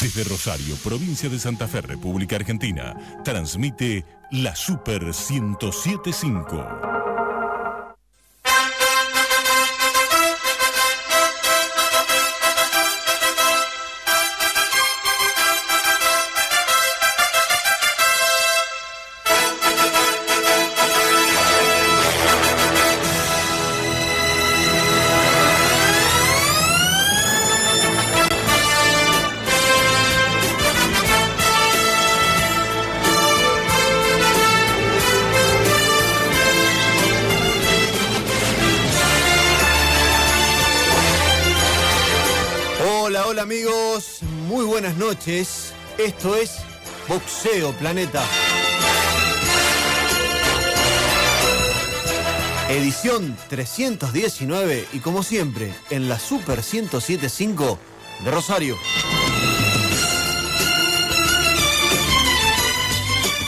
Desde Rosario, provincia de Santa Fe, República Argentina, transmite la Super 1075. Esto es Boxeo Planeta. Edición 319 y como siempre en la Super 1075 de Rosario.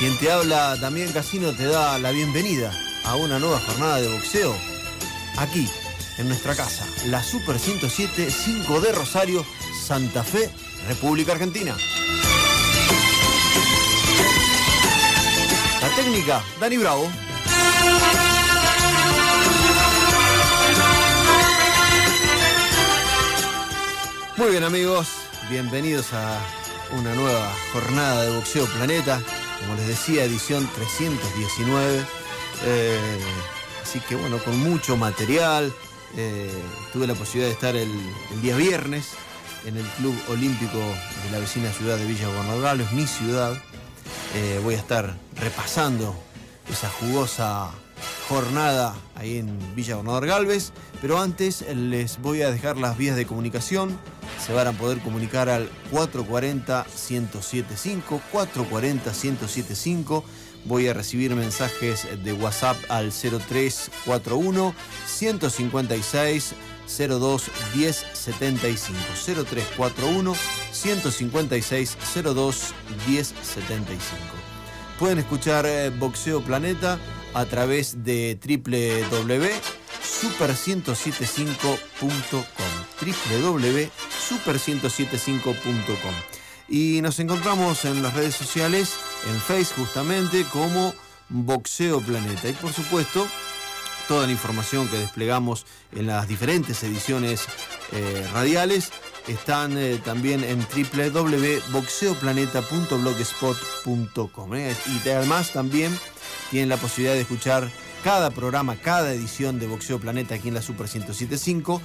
Quien te habla, también Casino, te da la bienvenida a una nueva jornada de boxeo aquí, en nuestra casa, la Super 1075 de Rosario, Santa Fe, República Argentina. La técnica, Dani Bravo. Muy bien amigos, bienvenidos a una nueva jornada de Boxeo Planeta, como les decía, edición 319. Eh, así que bueno, con mucho material. Eh, tuve la posibilidad de estar el, día viernes en el Club Olímpico de la vecina ciudad de Villa es mi ciudad. Eh, voy a estar repasando esa jugosa jornada ahí en Villa Gobernador Galvez. Pero antes les voy a dejar las vías de comunicación. Se van a poder comunicar al 440-1075, 440-1075. Voy a recibir mensajes de WhatsApp al 0341 156 02 1075 0341 156 02 1075. Pueden escuchar eh, Boxeo Planeta a través de www.super1075.com www.super1075.com y nos encontramos en las redes sociales, en Facebook justamente como Boxeo Planeta y por supuesto toda la información que desplegamos en las diferentes ediciones eh, radiales están eh, también en www.boxeoplaneta.blogspot.com ¿eh? y además también tienen la posibilidad de escuchar cada programa, cada edición de Boxeo Planeta aquí en la Super 1075.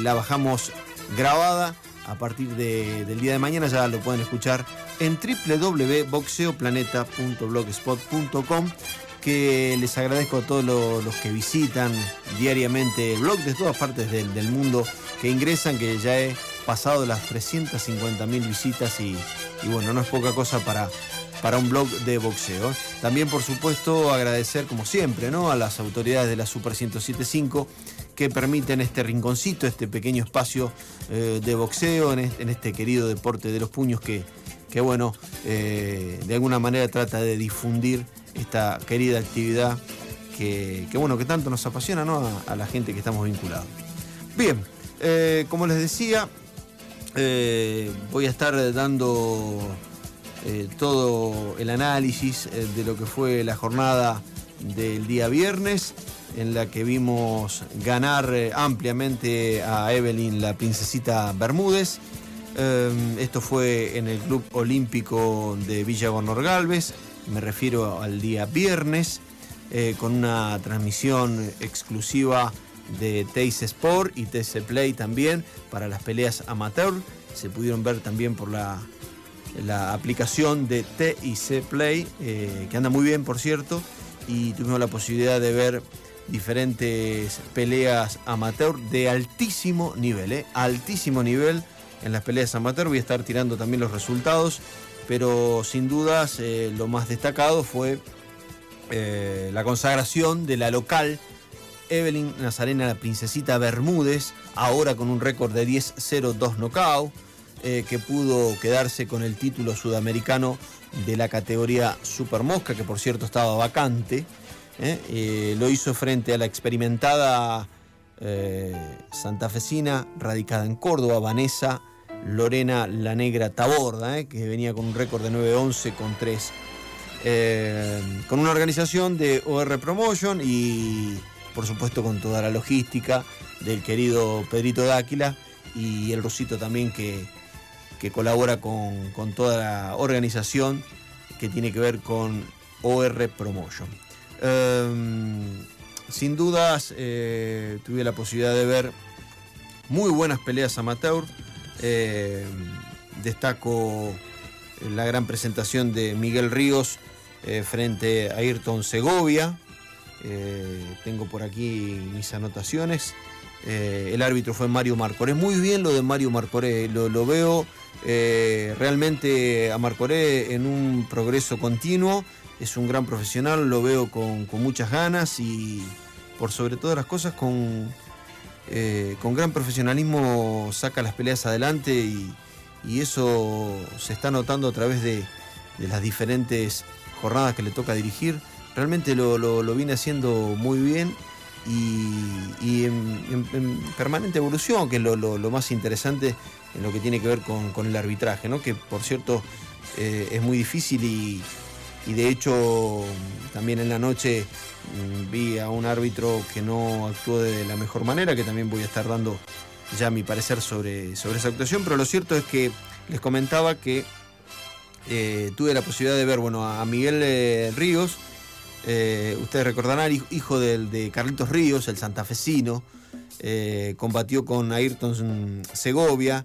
la bajamos grabada a partir del día de mañana, ya lo pueden escuchar en www.boxeoplaneta.blogspot.com que les agradezco a todos los, que visitan diariamente el blog de todas partes del, mundo, que ingresan, que ya he pasado las 350 mil visitas y, bueno, no es poca cosa para, para un blog de boxeo. También, por supuesto, agradecer, como siempre, ¿no? a las autoridades de la Super 1075 que permiten este rinconcito, este pequeño espacio eh, de boxeo en este, querido deporte de los puños que, que bueno, eh, de alguna manera trata de difundir esta querida actividad que, bueno, que tanto nos apasiona a, la gente que estamos vinculados. Bien, eh, como les decía, voy a estar dando todo el análisis de lo que fue la jornada del día viernes, en la que vimos ganar ampliamente a Evelyn, la princesita Bermúdez. esto fue en el Club Olímpico de Villa Galvez me refiero al día viernes, eh, con una transmisión exclusiva de Teis Sport y TC Play también para las peleas amateur. Se pudieron ver también por la, la aplicación de TIC Play, eh, que anda muy bien por cierto, y tuvimos la posibilidad de ver diferentes peleas amateur de altísimo nivel, eh, altísimo nivel en las peleas amateur. Voy a estar tirando también los resultados pero sin dudas eh, lo más destacado fue eh, la consagración de la local Evelyn Nazarena, la princesita Bermúdez, ahora con un récord de 10-0-2 knockout, eh, que pudo quedarse con el título sudamericano de la categoría Super Mosca, que por cierto estaba vacante. Lo hizo frente a la experimentada santafesina radicada en Córdoba, Vanessa Lorena La Negra Taborda, eh, que venía con un récord de 9-11 con 3. Eh, con una organización de OR Promotion y por supuesto con toda la logística del querido Pedrito Dáquila y el Rosito también que, que colabora con, con, toda la organización que tiene que ver con OR Promotion. Um, sin dudas eh, tuve la posibilidad de ver muy buenas peleas amateur. Eh, destaco la gran presentación de Miguel Ríos eh, frente a Ayrton Segovia. tengo por aquí mis anotaciones. el árbitro fue Mario Marcoré. Muy bien lo de Mario Marcoré. Lo, lo veo realmente a Marcoré en un progreso continuo es un gran profesional, lo veo con, muchas ganas y por sobre todas las cosas con, eh, con gran profesionalismo saca las peleas adelante y, eso se está notando a través de, las diferentes jornadas que le toca dirigir. Realmente lo, viene haciendo muy bien y, en, permanente evolución, que es lo, más interesante en lo que tiene que ver con, el arbitraje, ¿no? que por cierto eh, es muy difícil y, y de hecho también en la noche mm, vi a un árbitro que no actuó de la mejor manera, que también voy a estar dando ya mi parecer sobre, sobre esa actuación, pero lo cierto es que les comentaba que eh, tuve la posibilidad de ver bueno, a Miguel eh, Ríos, eh, ustedes recordarán, hijo de Carlitos Ríos, el santafesino, combatió con Ayrton Segovia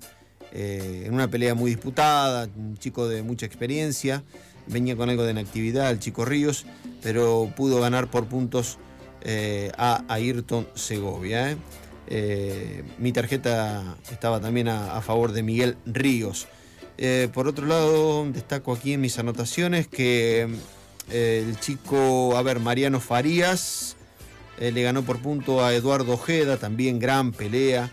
en una pelea muy disputada, un chico de mucha experiencia venía con algo de inactividad el chico Ríos, pero pudo ganar por puntos eh, a Ayrton Segovia. ¿eh? Eh, mi tarjeta estaba también a, favor de Miguel Ríos. por otro lado, destaco aquí en mis anotaciones que el chico, a ver, Mariano Farías le ganó por punto a Eduardo Ojeda, también gran pelea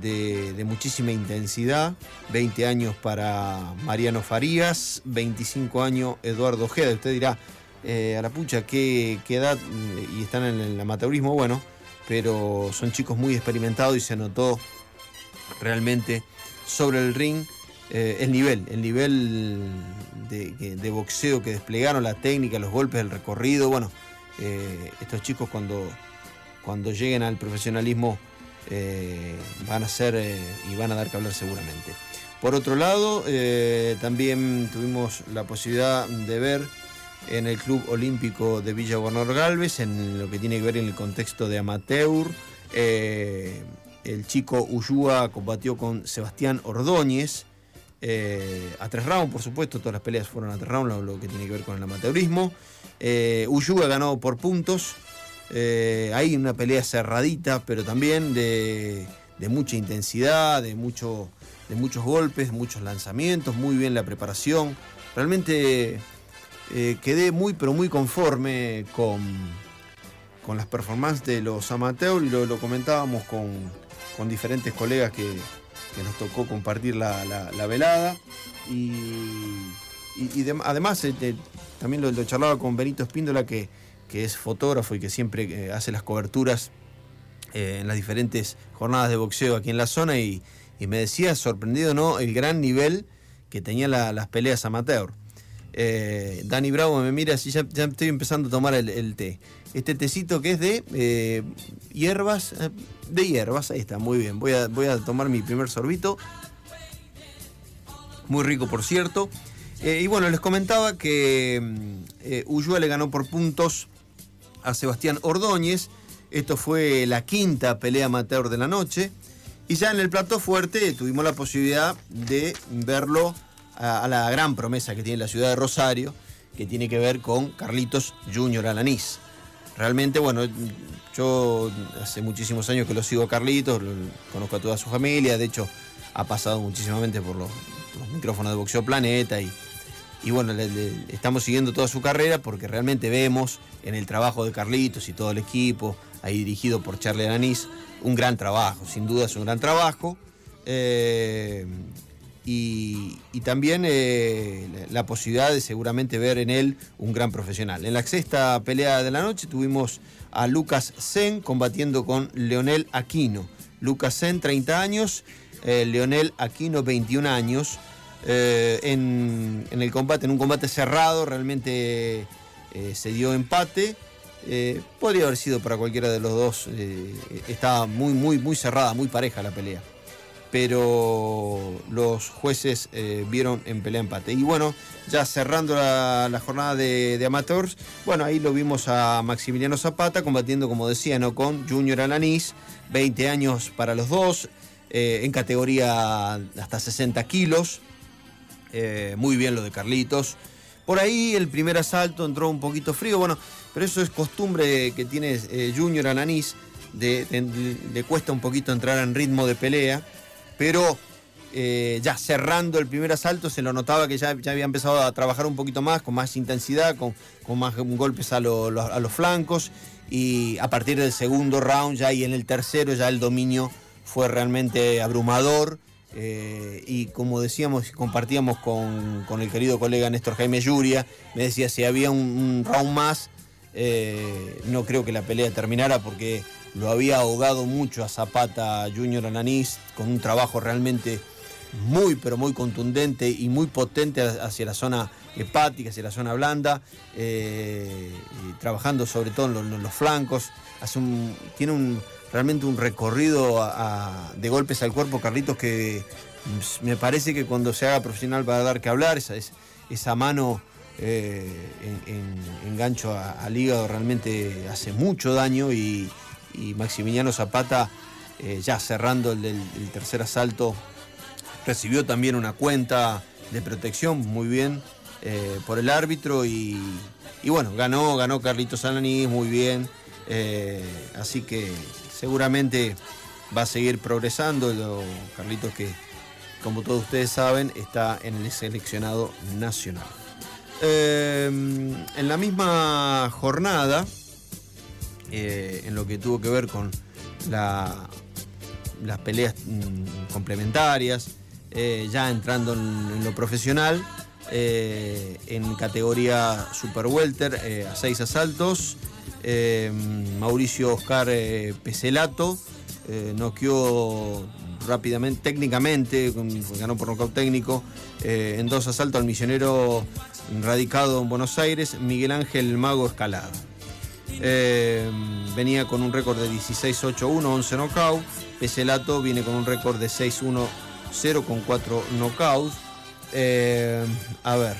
de, muchísima intensidad. 20 años para Mariano Farías, 25 años Eduardo Ojeda. Usted dirá, eh, ¿qué, edad? Y están en el amateurismo, bueno, pero son chicos muy experimentados y se notó realmente sobre el ring eh, el nivel, el nivel de, boxeo que desplegaron, la técnica, los golpes, el recorrido. Bueno, eh, estos chicos cuando, cuando lleguen al profesionalismo eh, van a ser eh, y van a dar que hablar seguramente. Por otro lado, eh, también tuvimos la posibilidad de ver en el Club Olímpico de Villa Gobernador Galvez, en lo que tiene que ver en el contexto de amateur. el chico Ullúa combatió con Sebastián Ordóñez. a tres rounds, por supuesto, todas las peleas fueron a tres rounds, lo, que tiene que ver con el amateurismo. Eh, ganó por puntos, eh, hay una pelea cerradita, pero también de, mucha intensidad, de, mucho, de muchos golpes, muchos lanzamientos, muy bien la preparación. Realmente eh, quedé muy, pero muy conforme con, con las performances de los amateurs y lo, comentábamos con, diferentes colegas que, nos tocó compartir la, velada. Y, además, este, también lo, lo charlaba con Benito Espíndola que que es fotógrafo y que siempre eh, hace las coberturas eh, en las diferentes jornadas de boxeo aquí en la zona y, me decía, sorprendido no, el gran nivel que tenían las peleas amateur. Eh, Dani Bravo me mira así, ya, estoy empezando a tomar el, té. Este tecito que es de hierbas, de hierbas, ahí está, muy bien. Voy a, voy a tomar mi primer sorbito. Muy rico, por cierto. y bueno, les comentaba que mm, le ganó por puntos a Sebastián Ordóñez. Esto fue la quinta pelea amateur de la noche. Y ya en el plato fuerte tuvimos la posibilidad de verlo a, la gran promesa que tiene la ciudad de Rosario, que tiene que ver con Carlitos Junior Alanís. Realmente, bueno, yo hace muchísimos años que lo sigo a Carlitos, conozco a toda su familia, de hecho ha pasado muchísimamente por los, los micrófonos de Boxeo Planeta y, y bueno, estamos siguiendo toda su carrera porque realmente vemos en el trabajo de Carlitos y todo el equipo, ahí dirigido por Charlie Anís, un gran trabajo, sin duda es un gran trabajo. Eh, y, también eh, la posibilidad de seguramente ver en él un gran profesional. En la sexta pelea de la noche tuvimos a Lucas Zen combatiendo con Leonel Aquino. Lucas Zen, 30 años, Leonel Aquino, 21 años. En, el combate, en un combate cerrado, realmente se dio empate. podría haber sido para cualquiera de los dos. estaba muy, muy, muy cerrada, muy pareja la pelea pero los jueces eh, vieron en pelea empate. Y bueno, ya cerrando la, jornada de, amateurs, bueno, ahí lo vimos a Maximiliano Zapata combatiendo, como decía, ¿no? con Junior Alanís, 20 años para los dos, eh, en categoría hasta 60 kilos. Eh, muy bien lo de Carlitos. Por ahí el primer asalto entró un poquito frío, bueno, pero eso es costumbre que tiene Junior Alanís, le cuesta un poquito entrar en ritmo de pelea pero eh, ya cerrando el primer asalto se lo notaba que ya, había empezado a trabajar un poquito más, con más intensidad, con, más golpes a, los flancos y a partir del segundo round ya y en el tercero ya el dominio fue realmente abrumador. Eh, y como decíamos, compartíamos con, el querido colega Néstor Jaime Yuria, me decía si había un, round más, eh, no creo que la pelea terminara porque lo había ahogado mucho a Zapata Junior Ananís con un trabajo realmente muy pero muy contundente y muy potente hacia la zona hepática, hacia la zona blanda, eh, trabajando sobre todo en los, flancos. Tiene un, realmente un recorrido de golpes al cuerpo, Carlitos, que me parece que cuando se haga profesional va a dar que hablar, esa, esa mano eh, en, gancho al hígado realmente hace mucho daño y, y Maximiliano Zapata, eh, ya cerrando el, tercer asalto, recibió también una cuenta de protección muy bien eh, por el árbitro y, bueno, ganó, ganó Carlitos Alanis muy bien, eh, así que seguramente va a seguir progresando, Carlitos que como todos ustedes saben está en el seleccionado nacional. en la misma jornada, eh, en lo que tuvo que ver con las peleas mm, complementarias, eh, ya entrando en, lo profesional, eh, en categoría Super Welter, a seis asaltos. Mauricio Oscar Peselato noqueó rápidamente, técnicamente, ganó por nocaut técnico, en dos asaltos al misionero radicado en Buenos Aires, Miguel Ángel Mago Escalada. Eh, venía con un récord de 16-8-1, 11 knockouts. Peselato viene con un récord de 6-1-0 con 4 knockouts. Eh, a ver,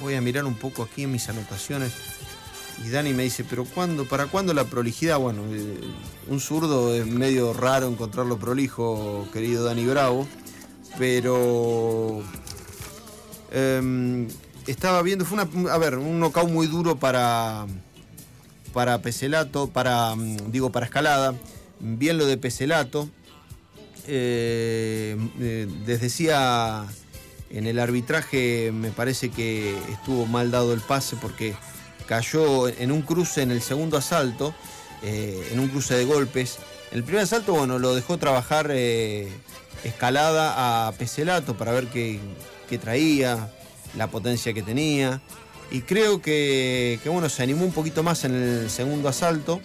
voy a mirar un poco aquí en mis anotaciones. Y Dani me dice, pero ¿cuándo, ¿para cuándo la prolijidad? Bueno, eh, un zurdo es medio raro encontrarlo prolijo, querido Dani Bravo. Pero em, estaba viendo, fue una, a ver, un knockout muy duro para, para Peselato, para, mm, digo, para Escalada. Bien lo de Peselato. Eh, eh, les decía, en el arbitraje me parece que estuvo mal dado el pase porque cayó en un cruce en el segundo asalto, eh, en un cruce de golpes. En el primer asalto, bueno, lo dejó trabajar escalada a Peselato para ver qué, qué, traía, la potencia que tenía. Y creo que, bueno, se animó un poquito más en el segundo asalto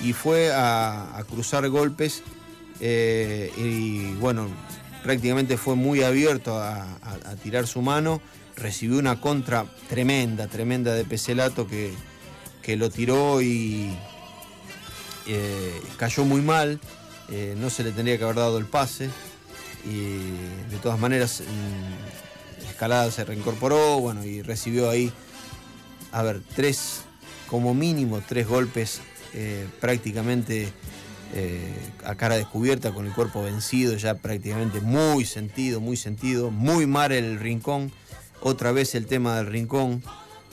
y fue a, cruzar golpes eh, y bueno, prácticamente fue muy abierto a, tirar su mano. Recibió una contra tremenda, tremenda de Peselato que, que lo tiró y eh, cayó muy mal. Eh, no se le tendría que haber dado el pase. Y de todas maneras, mm, Escalada se reincorporó, bueno, y recibió ahí a ver, tres, como mínimo tres golpes eh, prácticamente a cara descubierta, con el cuerpo vencido, ya prácticamente muy sentido, muy sentido, muy mal el rincón. Otra vez el tema del rincón.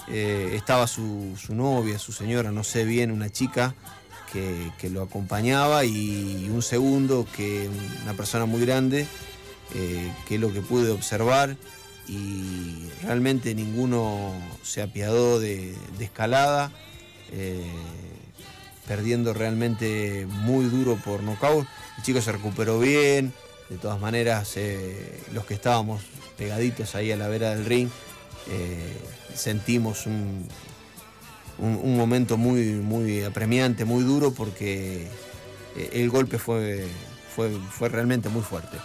Eh, estaba su, novia, su señora, no sé bien, una chica que, que lo acompañaba y un segundo que una persona muy grande, que es lo que pude observar y realmente ninguno se apiadó de, escalada, eh, perdiendo realmente muy duro por nocaut. El chico se recuperó bien, de todas maneras eh, los que estábamos pegaditos ahí a la vera del ring eh, sentimos un, momento muy, muy apremiante, muy duro porque el golpe fue, fue realmente muy fuerte.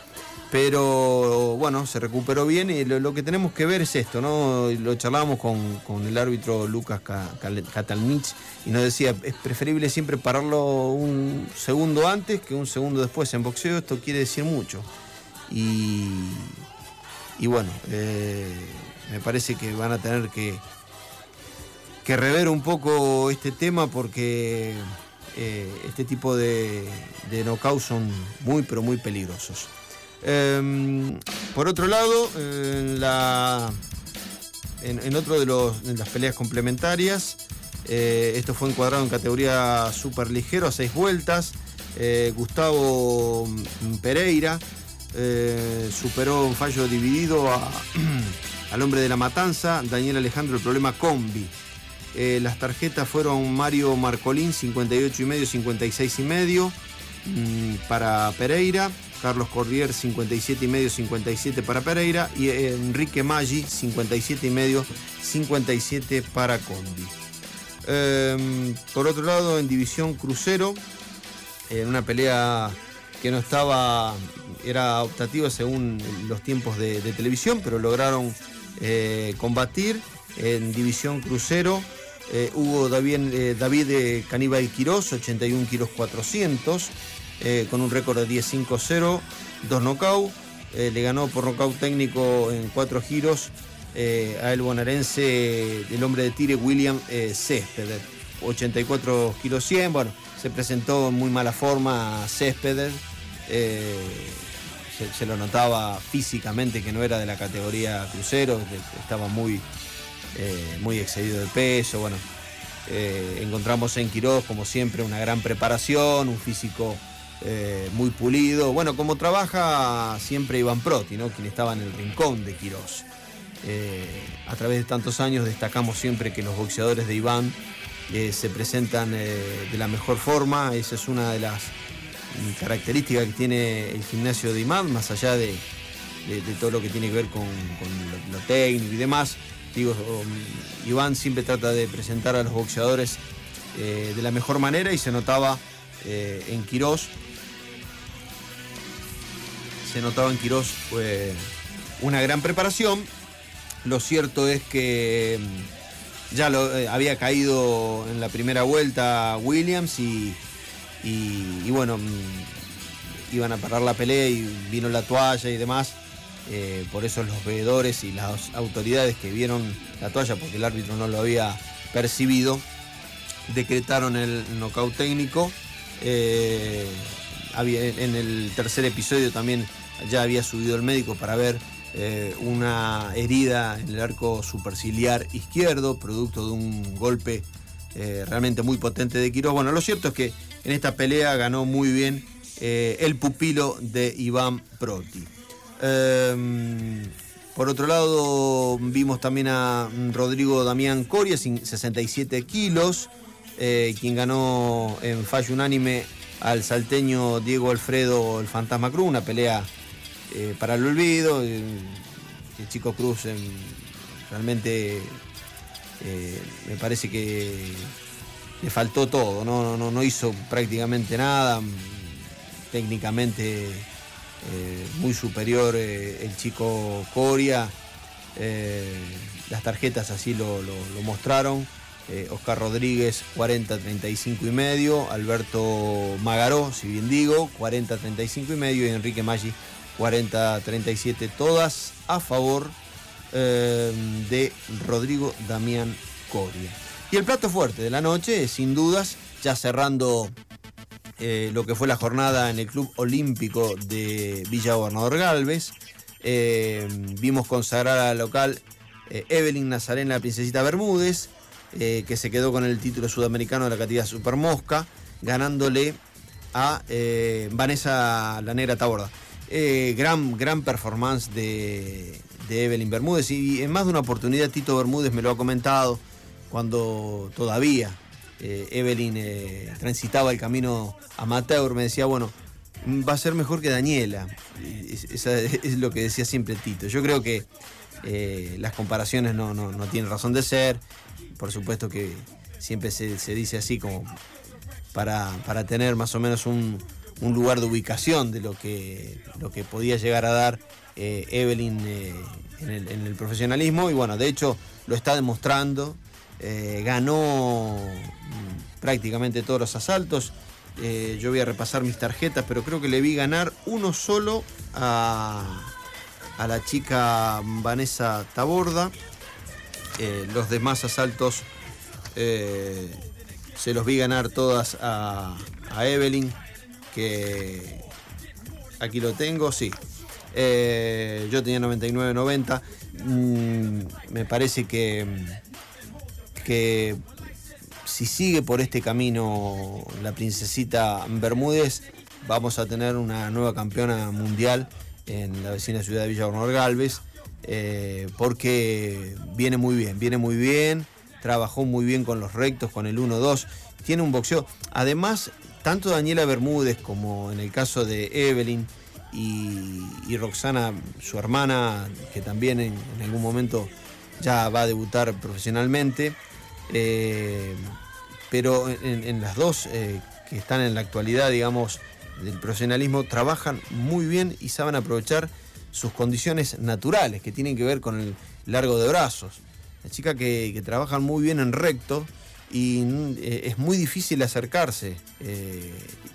Pero bueno, se recuperó bien y lo, que tenemos que ver es esto, ¿no? Lo charlábamos con, el árbitro Lucas Katalnich y nos decía, es preferible siempre pararlo un segundo antes que un segundo después. En boxeo esto quiere decir mucho. Y, y bueno, eh, me parece que van a tener que, que rever un poco este tema porque eh, este tipo de, de knockouts son muy pero muy peligrosos. Em, por otro lado, en, otro de, las peleas complementarias, eh, esto fue encuadrado en categoría super ligero a seis vueltas. Eh, Gustavo Pereira eh, superó un fallo dividido al hombre de la matanza, Daniel Alejandro, el problema combi. las tarjetas fueron Mario Marcolín, 58 y medio, 56 y medio mm, para Pereira. Carlos Cordier 57 y medio, 57 para Pereira y Enrique Maggi 57 y medio, 57 para Combi. Em, por otro lado, en división crucero, en una pelea que no estaba, era optativa según los tiempos de, televisión, pero lograron eh, combatir en división crucero. Eh, hubo David, eh, David Caníbal Quirós, 81 kilos 400. Eh, con un récord de 10-5-0, dos knockouts. Eh, le ganó por knockout técnico en cuatro giros eh, a el bonaerense, el hombre de tire, William Céspedes. 84 kilos 100, bueno, se presentó en muy mala forma Céspedes. Se, lo notaba físicamente que no era de la categoría crucero, estaba muy, muy excedido de peso. Bueno, encontramos en Quiroz, como siempre, una gran preparación, un físico eh, muy pulido. Bueno, como trabaja siempre Iván Proti, ¿no? quien estaba en el rincón de Quirós. Eh, a través de tantos años destacamos siempre que los boxeadores de Iván eh, se presentan de la mejor forma. Esa es una de las características que tiene el gimnasio de Iván, más allá de, todo lo que tiene que ver con, lo, técnico y demás. Digo, um, Iván siempre trata de presentar a los boxeadores de la mejor manera y se notaba en Quirós se notaba en Quirós fue una gran preparación. Lo cierto es que mm, ya lo, eh, había caído en la primera vuelta Williams y, bueno, mm, iban a parar la pelea y vino la toalla y demás. Eh, por eso los veedores y las autoridades que vieron la toalla, porque el árbitro no lo había percibido, decretaron el nocaut técnico. Eh, en el tercer episodio también ya había subido el médico para ver eh, una herida en el arco superciliar izquierdo, producto de un golpe eh, realmente muy potente de Quiroz. Bueno, lo cierto es que en esta pelea ganó muy bien eh, el pupilo de Iván Proti. Em, por otro lado, vimos también a Rodrigo Damián Coria, 67 kilos, quien ganó en fallo unánime al salteño Diego Alfredo el Fantasma Cruz, una pelea eh, para el olvido. Eh, el Chico Cruz realmente eh, me parece que le faltó todo, no, no, no hizo prácticamente nada. Técnicamente muy superior el chico Coria. las tarjetas así lo, mostraron. Oscar Rodríguez 40-35 y medio, Alberto Magaró, si bien digo, 40-35 y medio y Enrique Maggi 40-37, todas a favor eh, de Rodrigo Damián Coria. Y el plato fuerte de la noche, sin dudas, ya cerrando eh, lo que fue la jornada en el Club Olímpico de Villa Gobernador Galvez, eh, vimos consagrar al local Evelyn Nazarena, la princesita Bermúdez, que se quedó con el título sudamericano de la categoría Super Mosca, ganándole a Vanessa La Negra Taborda. Eh, gran, gran performance de, Evelyn Bermúdez y en más de una oportunidad Tito Bermúdez me lo ha comentado cuando todavía eh, Evelyn eh, transitaba el camino amateur, me decía, bueno, va a ser mejor que Daniela. Es, lo que decía siempre Tito. Yo creo que las comparaciones no, tienen razón de ser. Por supuesto que siempre se, dice así como para, para tener más o menos un, un lugar de ubicación de lo que, lo que podía llegar a dar eh, Evelyn eh, en, el, profesionalismo. Y bueno, de hecho lo está demostrando, eh, ganó mm, prácticamente todos los asaltos, yo voy a repasar mis tarjetas, pero creo que le vi ganar uno solo a, a la chica Vanessa Taborda, los demás asaltos se los vi ganar todas a, a Evelyn que aquí lo tengo, sí. Eh, yo tenía 99.90. Mm, me parece que, que si sigue por este camino la princesita Bermúdez, vamos a tener una nueva campeona mundial en la vecina ciudad de Villa Galvez, eh, porque viene muy bien, viene muy bien, trabajó muy bien con los rectos, con el 1-2, tiene un boxeo. Además, tanto Daniela Bermúdez como en el caso de Evelyn y, Roxana, su hermana, que también en, algún momento ya va a debutar profesionalmente, eh, pero en, las dos eh, que están en la actualidad, digamos, del profesionalismo, trabajan muy bien y saben aprovechar sus condiciones naturales, que tienen que ver con el largo de brazos. La chica que, que trabajan muy bien en recto, y eh, es muy difícil acercarse. Eh,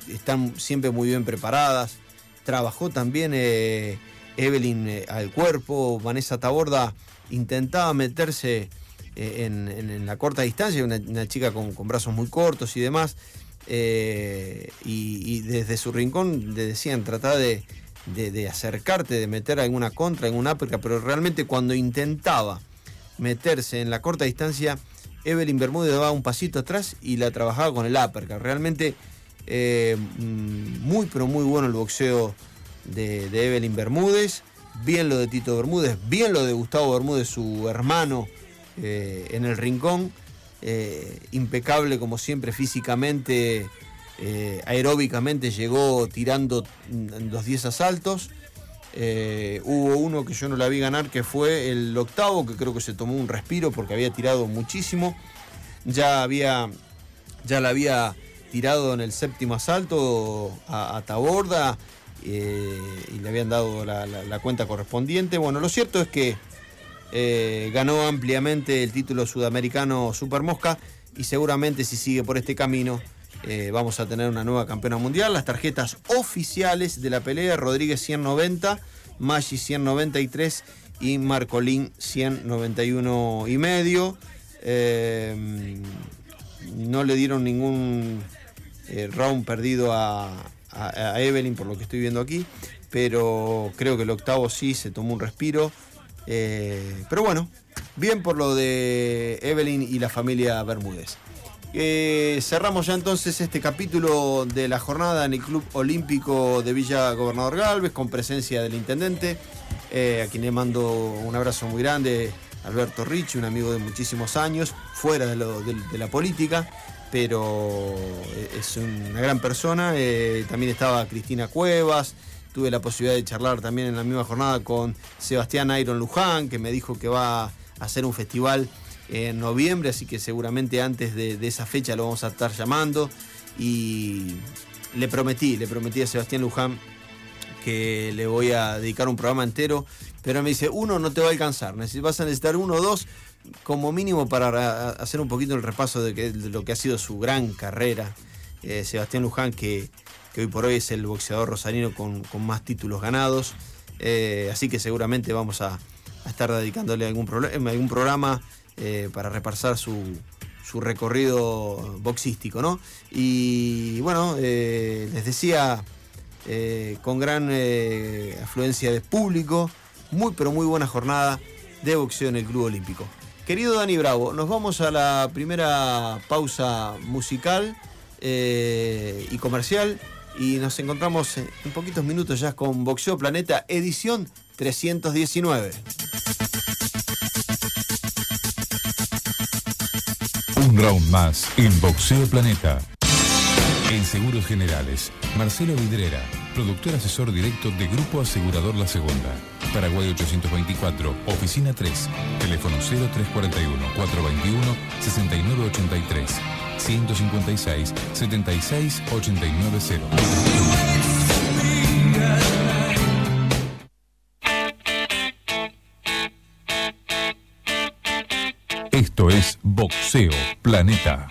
están siempre muy bien preparadas. Trabajó también eh, Evelyn al cuerpo, Vanessa Taborda intentaba meterse en, la corta distancia, una, chica con, brazos muy cortos y demás. y, desde su rincón le decían, trata de, de, acercarte, de meter alguna contra, en una uppercut, pero realmente cuando intentaba meterse en la corta distancia, Evelyn Bermúdez daba un pasito atrás y la trabajaba con el uppercut. Realmente eh, mm, muy, pero muy bueno el boxeo de, Evelyn Bermúdez. Bien lo de Tito Bermúdez, bien lo de Gustavo Bermúdez, su hermano eh, en el rincón. Eh, impecable como siempre físicamente, aeróbicamente llegó tirando los 10 asaltos. Eh, hubo uno que yo no la vi ganar, que fue el octavo, que creo que se tomó un respiro porque había tirado muchísimo. Ya había, ya la había tirado en el séptimo asalto a, Taborda eh, y le habían dado la, cuenta correspondiente. Bueno, lo cierto es que eh, ganó ampliamente el título sudamericano Super Mosca y seguramente si sigue por este camino eh, vamos a tener una nueva campeona mundial. Las tarjetas oficiales de la pelea, Rodríguez 190, Maggi 193 y Marcolín 191 y medio. Eh, no le dieron ningún eh, round perdido a, Evelyn por lo que estoy viendo aquí, pero creo que el octavo sí se tomó un respiro. pero bueno, bien por lo de Evelyn y la familia Bermúdez. Eh, cerramos ya entonces este capítulo de la jornada en el Club Olímpico de Villa Gobernador Galvez con presencia del intendente, eh, a quien le mando un abrazo muy grande, Alberto Ricci, un amigo de muchísimos años, fuera de, la política, pero eh, es una gran persona. también estaba Cristina Cuevas, tuve la posibilidad de charlar también en la misma jornada con Sebastián Iron Luján, que me dijo que va a hacer un festival en noviembre, así que seguramente antes de, esa fecha lo vamos a estar llamando. Y le prometí, le prometí a Sebastián Luján que le voy a dedicar un programa entero, pero me dice, uno no te va a alcanzar, vas a necesitar uno o dos como mínimo para hacer un poquito el repaso de, lo que ha sido su gran carrera. Eh, Sebastián Luján, que, hoy por hoy es el boxeador rosarino con, más títulos ganados, eh, así que seguramente vamos a, estar dedicándole algún, algún programa eh, para repasar su, recorrido boxístico, ¿no? Y bueno, eh, les decía, eh, con gran afluencia de público, muy pero muy buena jornada de boxeo en el Club Olímpico. Querido Dani Bravo, nos vamos a la primera pausa musical y comercial y nos encontramos en poquitos minutos ya con Boxeo Planeta, edición 319. Un round más en Boxeo Planeta. En Seguros Generales, Marcelo Vidrera, productor asesor directo de Grupo Asegurador La Segunda. Paraguay 824, Oficina 3, teléfono 0341 421 Esto es Boxeo Planeta.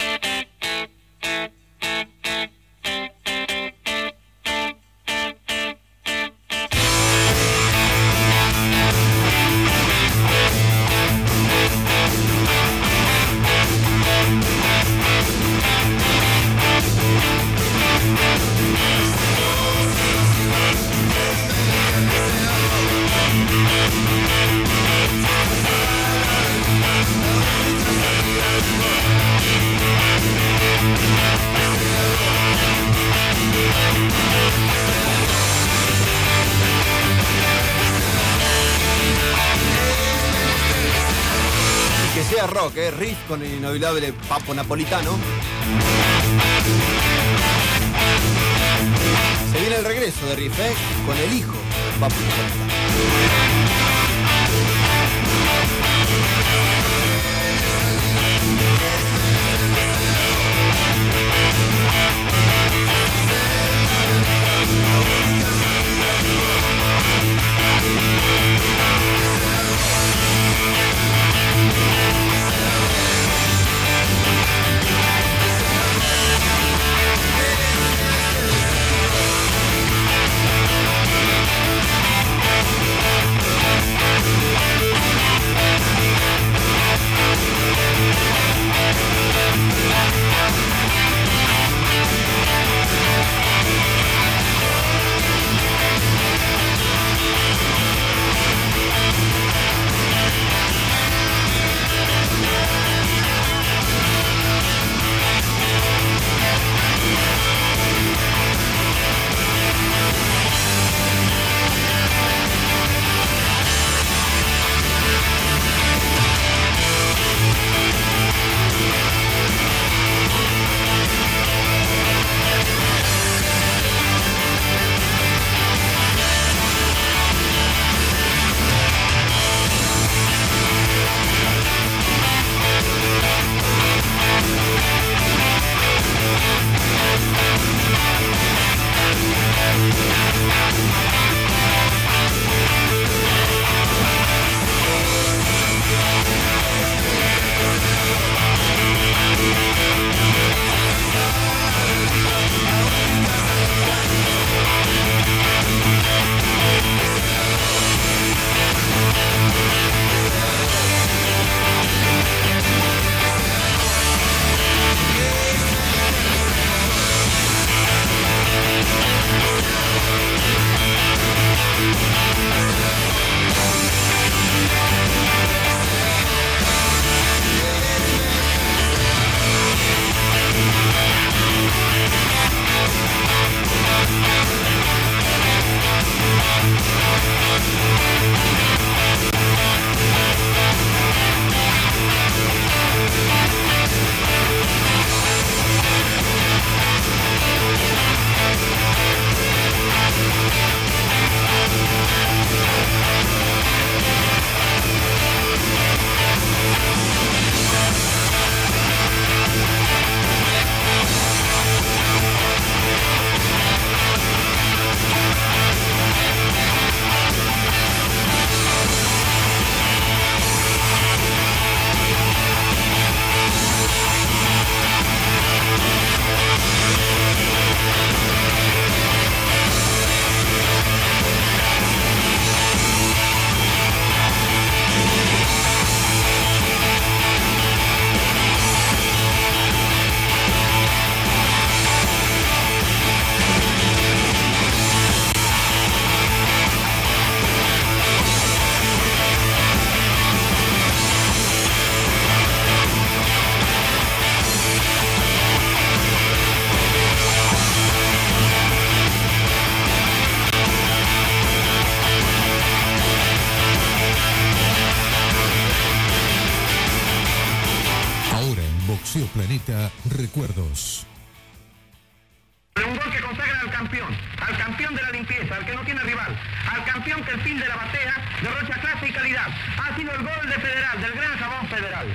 Con el inolvidable Papo Napolitano. Se viene el regreso de Riff, ¿eh? con el hijo de Papo Napolitano. Planeta Recuerdos. Un gol que consagra al campeón, al campeón de la limpieza, al que no tiene rival, al campeón que el fin de la batea derrocha clase y calidad. Ha sido el gol de Federal, del gran jabón Federal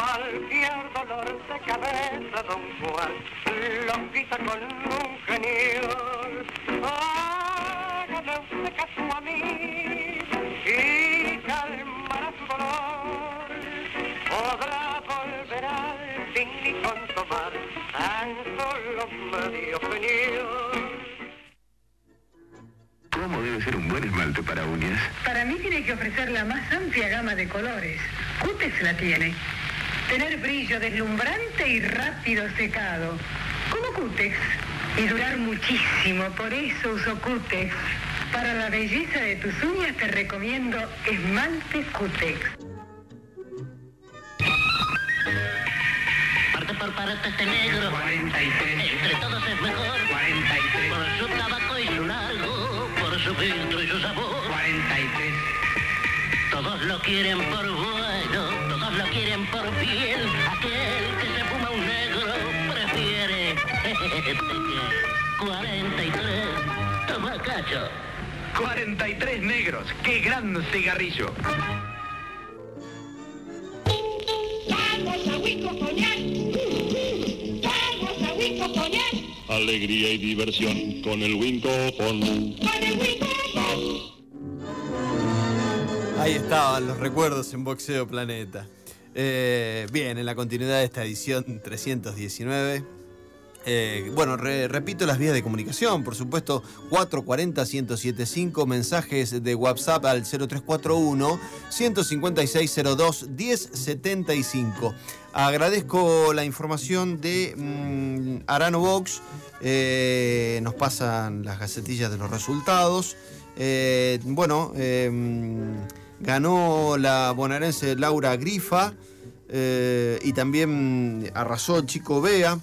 cualquier dolor de cabeza, don Juan, lo quita con un genio. Hágame usted caso a mí y calmará su dolor. Podrá volver al fin y con tomar tan solo medio genio. ¿Cómo debe ser un buen esmalte para uñas? Para mí tiene que ofrecer la más amplia gama de colores. Cutex la tiene. Tener brillo deslumbrante y rápido secado. Como Cutex. Y durar muchísimo, por eso uso Cutex. Para la belleza de tus uñas te recomiendo esmalte Cutex. Parte por parte este negro. 43. Entre todos es mejor. 43. Por su tabaco y su largo. Por su filtro y su sabor. 43. Todos lo quieren por bueno. Lo quieren por piel. Aquel que se fuma un negro prefiere. 43. Toma cacho. 43 negros. ¡Qué gran cigarrillo! Alegría y diversión con el Wincofon. Con el Ahí estaban los recuerdos en Boxeo Planeta. Eh, bien, en la continuidad de esta edición 319. eh, bueno, re- repito las vías de comunicación, por supuesto, 440-1075, mensajes de WhatsApp al 0341-15602-1075. Agradezco la información de mm, Arano Box, eh, nos pasan las gacetillas de los resultados. Eh, bueno, ganó la bonaerense Laura Grifa eh, y también arrasó chico Bea.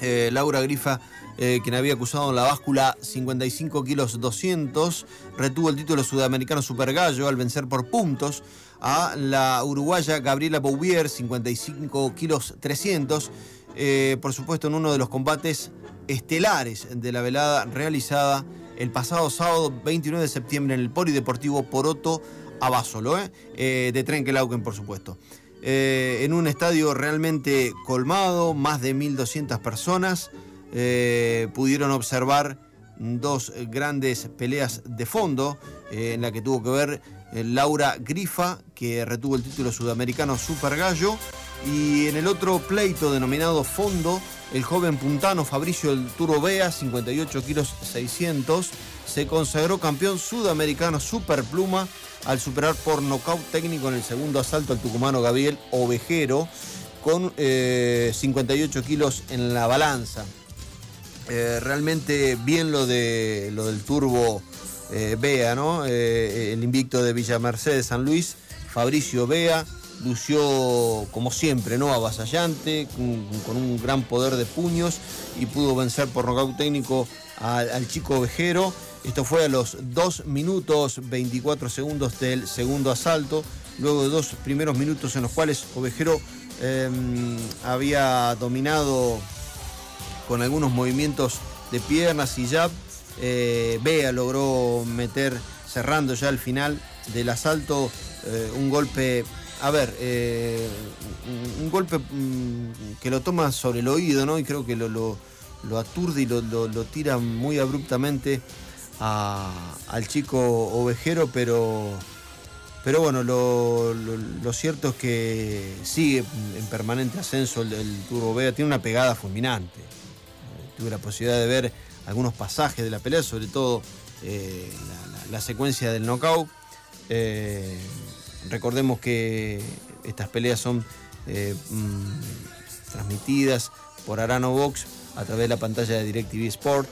Eh, Laura Grifa, eh, quien había acusado en la báscula 55 kilos 200, retuvo el título sudamericano Super Gallo al vencer por puntos a la uruguaya Gabriela Bouvier 55 kilos 300. eh, por supuesto, en uno de los combates estelares de la velada realizada el pasado sábado 29 de septiembre en el Polideportivo Poroto Abasolo, ¿eh? Eh, de Trenquelauquen, por supuesto. Eh, en un estadio realmente colmado, más de 1.200 personas eh, pudieron observar dos grandes peleas de fondo, en la que tuvo que ver Laura Grifa, que retuvo el título sudamericano Super Gallo, y en el otro pleito denominado fondo, el joven puntano Fabricio El Turo Bea, 58 kilos 600, se consagró campeón sudamericano Super Pluma al superar por nocaut técnico en el segundo asalto al tucumano Gabriel Ovejero con eh, 58 kilos en la balanza. Eh, realmente bien lo, de, lo del turbo eh, Bea, ¿no? Eh, el invicto de Villa Mercedes San Luis, Fabricio Bea, lució como siempre, ¿no? Avasallante, con, con un gran poder de puños y pudo vencer por nocaut técnico al, al chico Ovejero. Esto fue a los 2 minutos 24 segundos del segundo asalto, luego de dos primeros minutos en los cuales Ovejero eh, había dominado con algunos movimientos de piernas y jab. Eh, Bea logró meter, cerrando ya al final del asalto, eh, un golpe, a ver, eh, un, golpe mm, que lo toma sobre el oído, ¿no? Y creo que lo, lo- lo aturde y lo- lo tira muy abruptamente al chico ovejero, pero, pero bueno, lo, lo- cierto es que sigue en permanente ascenso el, el Turbo Bea, tiene una pegada fulminante tuve la posibilidad de ver algunos pasajes de la pelea, sobre todo eh, la, secuencia del knockout. Eh, recordemos que estas peleas son eh, mm, transmitidas por Arano Box a través de la pantalla de DirecTV Sport.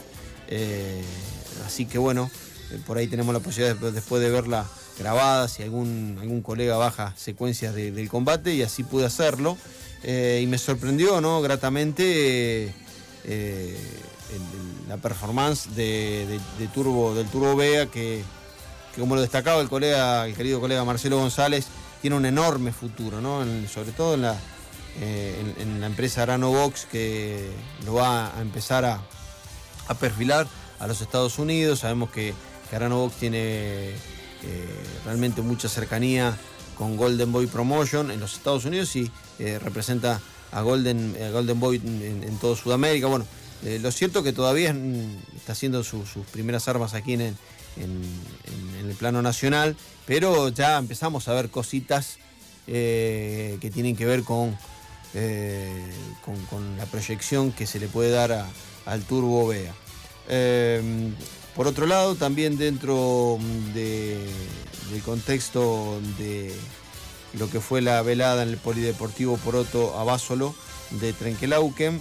Así que bueno, eh, por ahí tenemos la posibilidad de- después de verla grabada, si algún, algún colega baja secuencias de- del combate y así pude hacerlo. Eh, y me sorprendió, ¿no? Gratamente. eh, la performance de, Turbo, del Turbo Vega, que, como lo destacaba el colega, el querido colega Marcelo González, tiene un enorme futuro, ¿no? Sobre todo en la, en la empresa Arano Box, que lo va a empezar a, a perfilar a los Estados Unidos. Sabemos que que Arano Box tiene eh, realmente mucha cercanía con Golden Boy Promotion en los Estados Unidos y eh, representa a Golden, Golden Boy en, en toda Sudamérica. Bueno, eh, lo cierto que todavía mm, está haciendo su- sus primeras armas aquí en, en- el plano nacional, pero ya empezamos a ver cositas que tienen que ver con, con, la proyección que se le puede dar al Turbo Vea. Eh, por otro lado, también dentro de- del contexto de lo que fue la velada en el Polideportivo Poroto Abásolo de Trenquelauquen,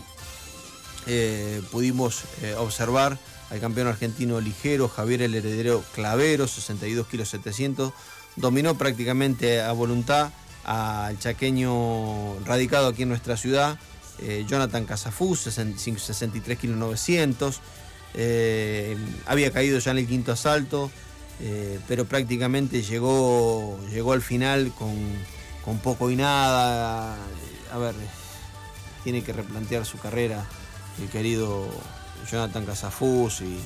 eh, pudimos eh, observar al campeón argentino ligero Javier el Heredero Clavero, 62 kilos 700, dominó prácticamente a voluntad al chaqueño radicado aquí en nuestra ciudad, eh, Jonathan Casafú, 65 63 kilos 900, eh, había caído ya en el quinto asalto, eh, pero prácticamente llegó, llegó al final con, con poco y nada. A ver, tiene que replantear su carrera el querido Jonathan Casafus y, y-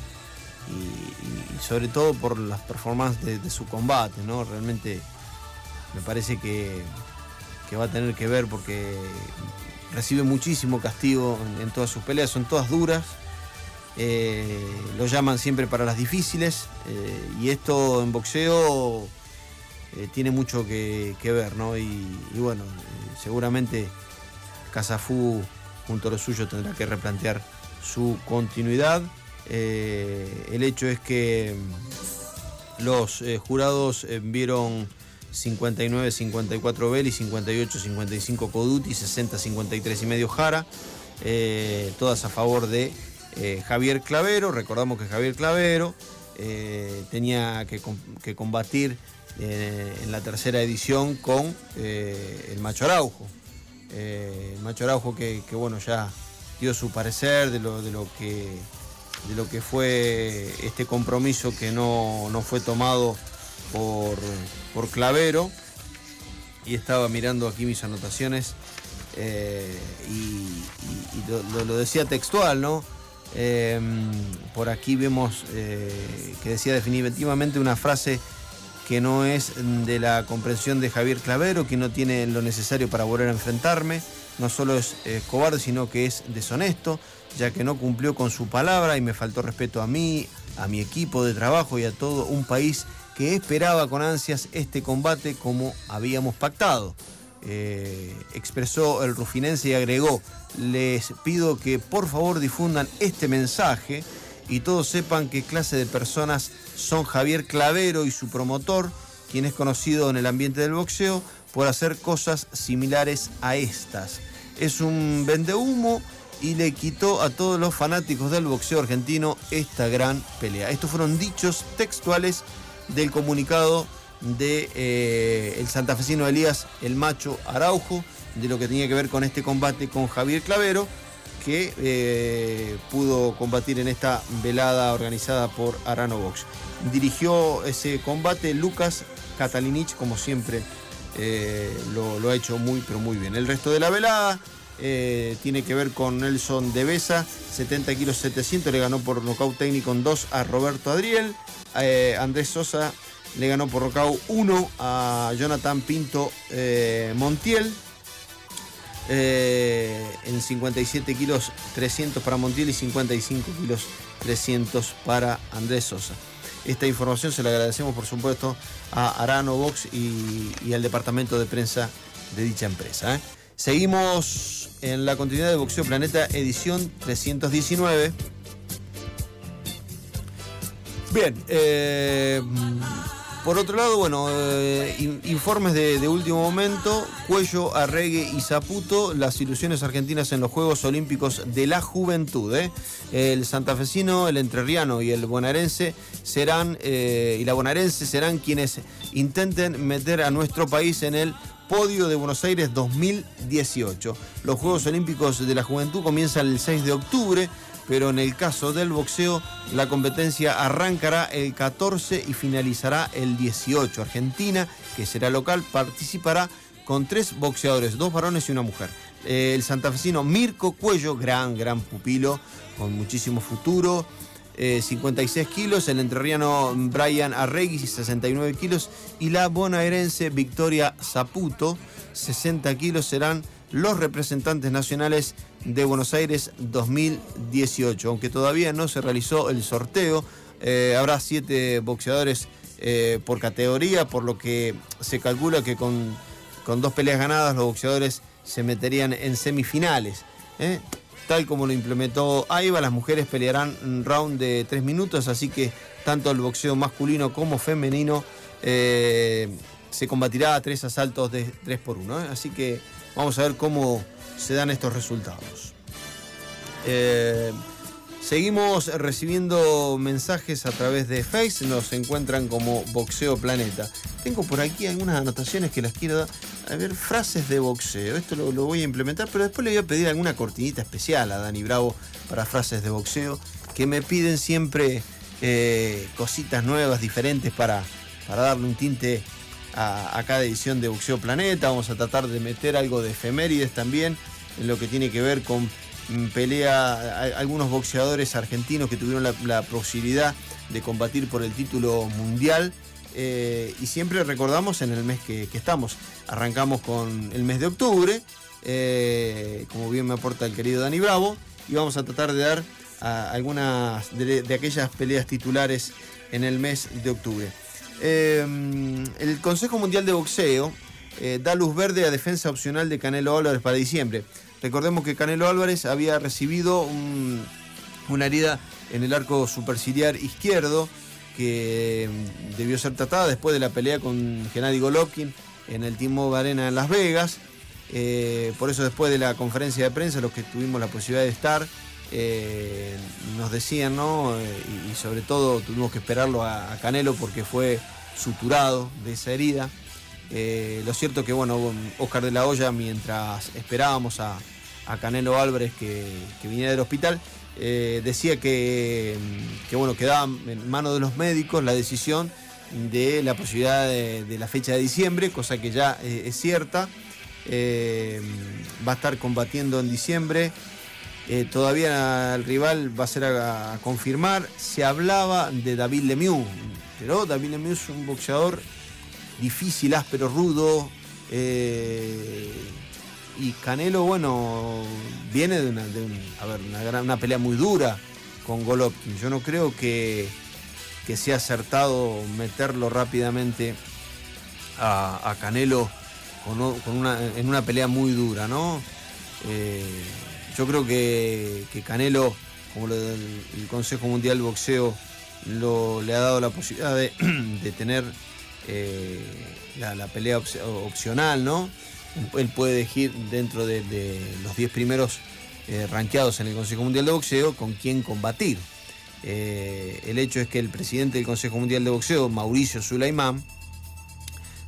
sobre todo por las performances de, su combate, ¿no? Realmente me parece que, que va a tener que ver porque recibe muchísimo castigo en todas sus peleas, son todas duras. Eh, lo llaman siempre para las difíciles eh, y esto en boxeo eh, tiene mucho que, ver, ¿no? Y, bueno, seguramente Casafú junto a lo suyo tendrá que replantear su continuidad. El hecho es que mm, los jurados vieron 59-54 Belli, 58-55 Coduti, 60-53 y medio Jara, todas a favor de eh, Javier Clavero. Recordamos que Javier Clavero eh, tenía que, com- que combatir eh, en la tercera edición con el Macho Araujo. Eh, el Macho Araujo que, bueno ya dio su parecer de lo, de lo que de lo que fue este compromiso que no, no fue tomado por, por Clavero y estaba mirando aquí mis anotaciones y, lo decía textual, ¿no? Eh, por aquí vemos eh, que decía definitivamente una frase que no es de la comprensión de Javier Clavero, que no tiene lo necesario para volver a enfrentarme. No solo es eh, cobarde, sino que es deshonesto, ya que no cumplió con su palabra y me faltó respeto a mí, a mi equipo de trabajo y a todo un país que esperaba con ansias este combate como habíamos pactado. Eh, expresó el rufinense y agregó, les pido que por favor difundan este mensaje y todos sepan qué clase de personas son Javier Clavero y su promotor, quien es conocido en el ambiente del boxeo por hacer cosas similares a estas. Es un vendehumo y le quitó a todos los fanáticos del boxeo argentino esta gran pelea. Estos fueron dichos textuales del comunicado de eh, el santafesino Elías el Macho Araujo, de lo que tenía que ver con este combate con Javier Clavero, que eh, pudo combatir en esta velada organizada por Arano Box. Dirigió ese combate Lucas Catalinich, como siempre eh, lo, ha hecho muy, pero muy bien. El resto de la velada tiene que ver con Nelson de Besa, 70 kilos 700, le ganó por nocaut técnico en 2 a Roberto Adriel. Andrés Sosa le ganó por nocaut 1 a Jonathan Pinto eh, Montiel. Eh, en 57 kilos 300 para Montiel y 55 kilos 300 para Andrés Sosa. Esta información se la agradecemos por supuesto a Arano Box y, y al departamento de prensa de dicha empresa. ¿eh? Seguimos en la continuidad de Boxeo Planeta edición 319. Bien, eh, por otro lado, bueno, eh, in- informes de, de último momento, Cuello, Arregue y Zaputo, las ilusiones argentinas en los Juegos Olímpicos de la Juventud. ¿eh? El santafesino, el entrerriano y el bonaerense serán, eh, y la bonaerense serán quienes intenten meter a nuestro país en el podio de Buenos Aires 2018. Los Juegos Olímpicos de la Juventud comienzan el 6 de octubre, pero en el caso del boxeo, la competencia arrancará el 14 y finalizará el 18. Argentina, que será local, participará con tres boxeadores, dos varones y una mujer. Eh, el santafesino Mirko Cuello, gran, gran pupilo, con muchísimo futuro. eh, 56 kilos, el entrerriano Brian Arregui 69 kilos y la bonaerense Victoria Zaputo 60 kilos serán los representantes nacionales de Buenos Aires 2018. Aunque todavía no se realizó el sorteo, eh, habrá siete boxeadores eh, por categoría, por lo que se calcula que con, con dos peleas ganadas los boxeadores se meterían en semifinales. ¿eh? Tal como lo implementó AIBA, las mujeres pelearán un round de tres minutos, así que tanto el boxeo masculino como femenino se combatirá a tres asaltos de 3 por 1. Así que vamos a ver cómo se dan estos resultados. Eh, seguimos recibiendo mensajes a través de Face, nos encuentran como Boxeo Planeta. Tengo por aquí algunas anotaciones que las quiero dar. A ver, frases de boxeo. Esto lo, voy a implementar, pero después le voy a pedir alguna cortinita especial a Dani Bravo para frases de boxeo, que me piden siempre eh, cositas nuevas, diferentes para, para darle un tinte a, cada edición de Boxeo Planeta. Vamos a tratar de meter algo de efemérides también en lo que tiene que ver con mm, pelea, algunos boxeadores argentinos que tuvieron la, posibilidad de combatir por el título mundial. Eh, y siempre recordamos en el mes que, estamos. Arrancamos con el mes de octubre, eh, como bien me aporta el querido Dani Bravo, y vamos a tratar de dar algunas de aquellas peleas titulares en el mes de octubre. Eh, el Consejo Mundial de Boxeo eh, da luz verde a defensa opcional de Canelo Álvarez para diciembre. Recordemos que Canelo Álvarez había recibido un- una herida en el arco superciliar izquierdo que mm, debió ser tratada después de la pelea con Gennady Golovkin en el T-Mobile Arena en Las Vegas. Eh, por eso después de la conferencia de prensa, los que tuvimos la posibilidad de estar, eh, nos decían, ¿no? Eh, y, sobre todo tuvimos que esperarlo a, Canelo porque fue suturado de esa herida. Eh, lo cierto que, bueno, Oscar de la Hoya, mientras esperábamos a, Canelo Álvarez que, que viniera del hospital, decía que, bueno, quedaba en manos de los médicos la decisión de la posibilidad de, la fecha de diciembre, cosa que ya es cierta. Va a estar combatiendo en diciembre. Eh, todavía el rival va a ser a, confirmar. Se hablaba de David Lemieux, pero David Lemieux es un boxeador difícil, áspero, rudo. eh, y Canelo, bueno, viene de una, a ver, una, gran- una pelea muy dura con Golovkin. Yo no creo que, que sea acertado meterlo rápidamente a, Canelo con una, en una pelea muy dura, ¿no? Eh, yo creo que, Canelo, como lo del- el Consejo Mundial de Boxeo lo, le ha dado la posibilidad de, tener eh, la, pelea op- opcional, ¿no? Él puede elegir dentro de, los 10 primeros eh, rankeados en el Consejo Mundial de Boxeo con quién combatir. Eh, el hecho es que el presidente del Consejo Mundial de Boxeo, Mauricio Sulaimán,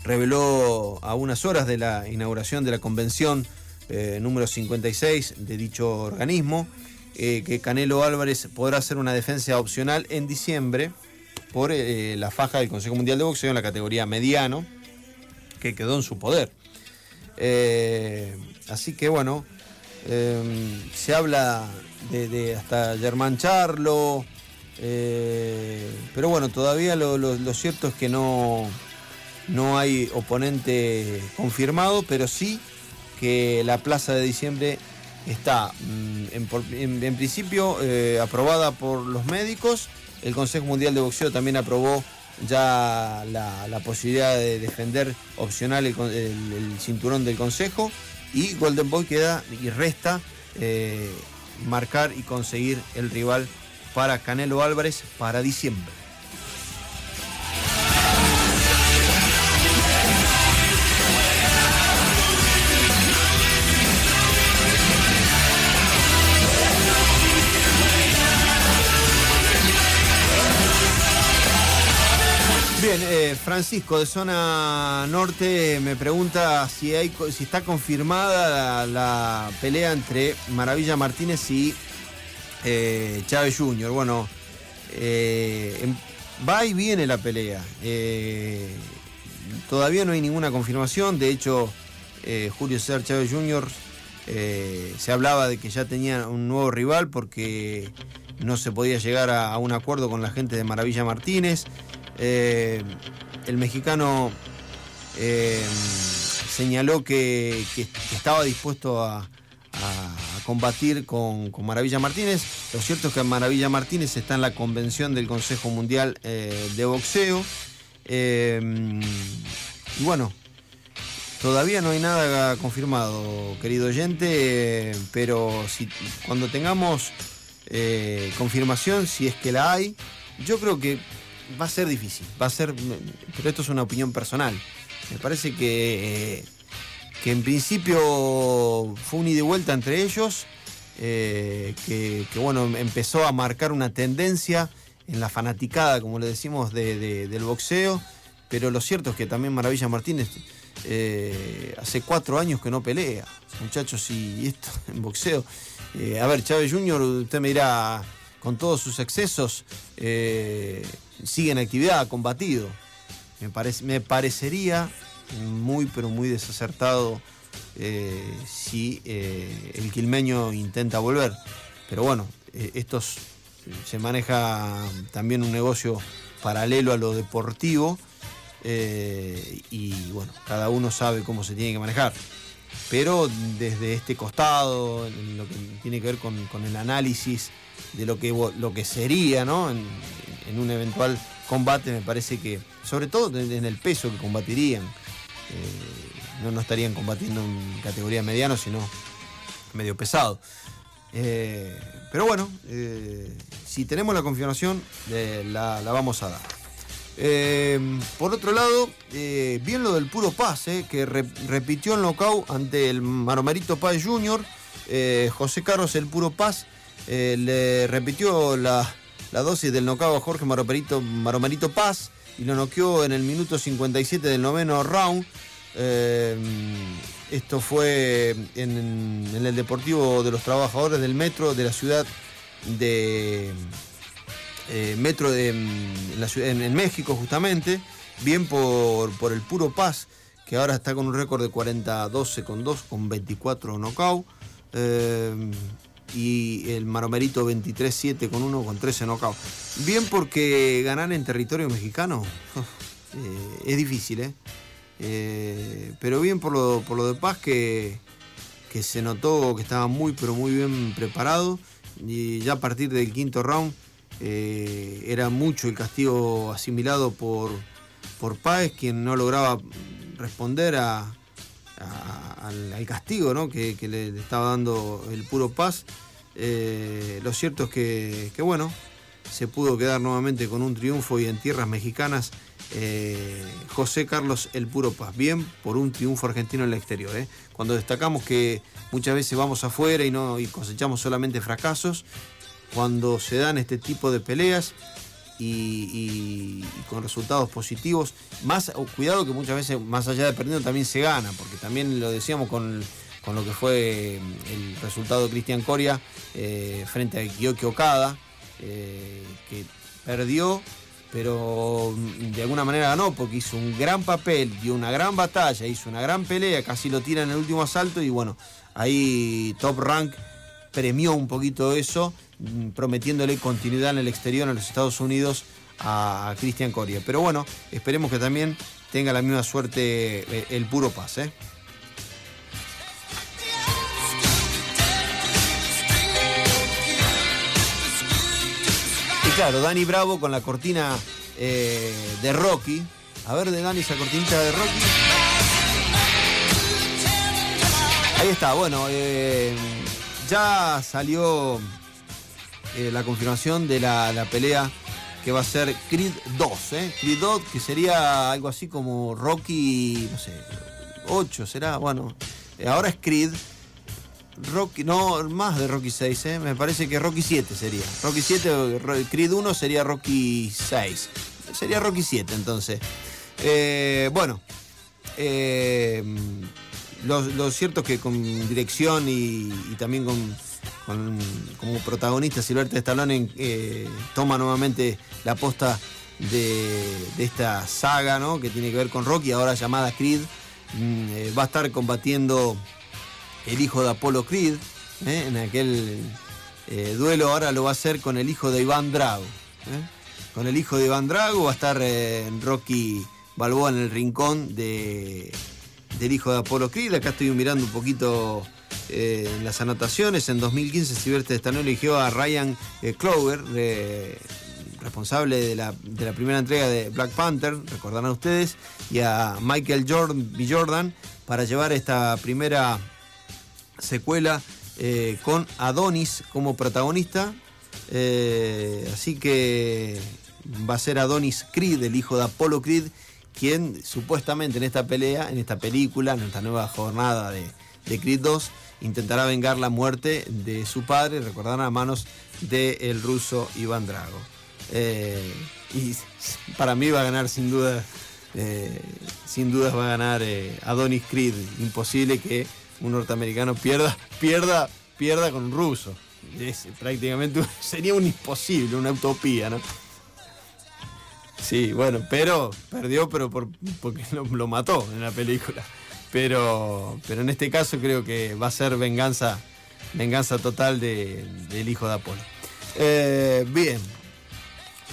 reveló a unas horas de la inauguración de la convención eh, número 56 de dicho organismo eh, que Canelo Álvarez podrá hacer una defensa opcional en diciembre por eh, la faja del Consejo Mundial de Boxeo en la categoría mediano que quedó en su poder. Así que bueno, se habla de, hasta Germán Charlo, pero bueno, todavía lo, lo- lo cierto es que no, no hay oponente confirmado, pero sí que la plaza de diciembre está mm, en, principio eh, aprobada por los médicos. El Consejo Mundial de Boxeo también aprobó ya la, posibilidad de defender opcional el cinturón del Consejo y Golden Boy queda y resta eh, marcar y conseguir el rival para Canelo Álvarez para diciembre. Francisco de zona norte me pregunta si está confirmada la, pelea entre Maravilla Martínez y eh, Chávez Jr. Bueno, eh, em- va y viene la pelea. Eh, todavía no hay ninguna confirmación. De hecho, Julio César Chávez Jr. se hablaba de que ya tenía un nuevo rival porque no se podía llegar a un acuerdo con la gente de Maravilla Martínez. Eh, el mexicano eh, señaló que, estaba dispuesto a, combatir con, Maravilla Martínez. Lo cierto es que Maravilla Martínez está en la convención del Consejo Mundial eh, de Boxeo. Y bueno, todavía no hay nada confirmado, querido oyente, pero si, cuando tengamos confirmación, si es que la hay, yo creo que va a ser difícil, va a ser, pero esto es una opinión personal. Me parece que, eh, que en principio fue un ida y vuelta entre ellos, eh, que, bueno, empezó a marcar una tendencia en la fanaticada, como le decimos, de- de- del boxeo, pero lo cierto es que también Maravilla Martínez eh, hace cuatro años que no pelea, muchachos, y esto en boxeo. A ver, Chávez Jr., usted me dirá, con todos sus excesos, eh, sigue en actividad, combatido. Me, me parecería muy, pero muy desacertado eh, si eh, el quilmeño intenta volver. Pero bueno, eh, estos se maneja también un negocio paralelo a lo deportivo y bueno, cada uno sabe cómo se tiene que manejar. Pero desde este costado, lo que tiene que ver con, el análisis de lo que, lo que sería ¿no? En un eventual combate, me parece que, sobre todo en el peso que combatirían, eh, no, estarían combatiendo en categoría mediano, sino medio pesado. Eh, pero bueno, eh, si tenemos la confirmación, la, vamos a dar. Por otro lado, bien lo del puro Paz, eh, que re- repitió el knockout ante el Maromerito Paz Jr. José Carlos el puro Paz le repitió la, la dosis del knockout a Jorge Maromerito, Maromerito Paz y lo noqueó en el minuto 57 del noveno round. Eh, esto fue en, el Deportivo de los Trabajadores del Metro de la ciudad de eh, Metro de, en, la en México justamente, bien por, por el Puro Paz, que ahora está con un récord de 40-12 con 2, con 24 knockout, eh, y el Maromerito 23-7 con 1, con 13 knockout. Bien porque ganar en territorio mexicano eh, es difícil, ¿eh? Eh, pero bien por lo, por lo de Paz que, que se notó que estaba muy pero muy bien preparado y ya a partir del quinto round eh, era mucho el castigo asimilado por, por Páez quien no lograba responder a, al, castigo ¿no? que, que le, estaba dando el puro Paz. Eh, lo cierto es que, que, bueno, se pudo quedar nuevamente con un triunfo y en tierras mexicanas eh, José Carlos El Puro Paz. Bien por un triunfo argentino en el exterior. ¿eh? Cuando destacamos que muchas veces vamos afuera y, no, y cosechamos solamente fracasos, cuando se dan este tipo de peleas y, con resultados positivos, más oh, cuidado que muchas veces más allá de perdiendo también se gana, porque también lo decíamos con, con lo que fue el resultado de Cristian Coria eh, frente a Kyoki Okada, eh, que perdió, pero mm, de alguna manera ganó porque hizo un gran papel, dio una gran batalla, hizo una gran pelea, casi lo tira en el último asalto y bueno, ahí Top Rank premió un poquito eso, mm, prometiéndole continuidad en el exterior en los Estados Unidos a, a Cristian Coria. Pero bueno, esperemos que también tenga la misma suerte eh, el puro paz. ¿eh? Y claro, Dani Bravo con la cortina eh, de Rocky. A ver, de Dani esa cortinita de Rocky. Ahí está, bueno, eh, ya salió eh, la confirmación de la, la pelea que va a ser Creed 2, ¿eh? Creed 2, que sería algo así como Rocky, no sé, 8 será, bueno, eh, ahora es Creed. Rocky, no, más de Rocky 6, ¿eh? me parece que Rocky 7 sería. Rocky 7, o Ro- Creed 1 sería Rocky 6. Sería Rocky 7 entonces. Eh, bueno, eh, lo, cierto es que con dirección y, también con, como protagonista Silvestre Stallone eh, toma nuevamente la posta de, esta saga ¿no? que tiene que ver con Rocky, ahora llamada Creed. Mm, eh, va a estar combatiendo el hijo de Apolo Creed, ¿eh? en aquel duelo ahora lo va a hacer con el hijo de Iván Drago. Con el hijo de Iván Drago va a estar Rocky Balboa en el rincón de, del hijo de Apolo Creed. Acá estoy mirando un poquito eh, las anotaciones. En 2015 Silvestre Stallone eligió a Ryan eh, Clover, responsable de la, primera entrega de Black Panther, recordarán ustedes, y a Michael Jordan, B. Jordan para llevar esta primera secuela eh, con Adonis como protagonista. Eh, así que va a ser Adonis Creed, el hijo de Apollo Creed, quien supuestamente en esta pelea, en esta película, en esta nueva jornada de, de Creed 2, intentará vengar la muerte de su padre, recordarán a manos del ruso Iván Drago. Eh, y para mí va a ganar sin duda, eh, sin dudas va a ganar eh, Adonis Creed. Imposible que un norteamericano pierda, pierda, pierda con un ruso. Es prácticamente sería un imposible, una utopía, ¿no? Sí, bueno, pero perdió, pero por, porque lo, mató en la película. Pero, pero en este caso creo que va a ser venganza, venganza total de- del hijo de Apolo. Eh, bien,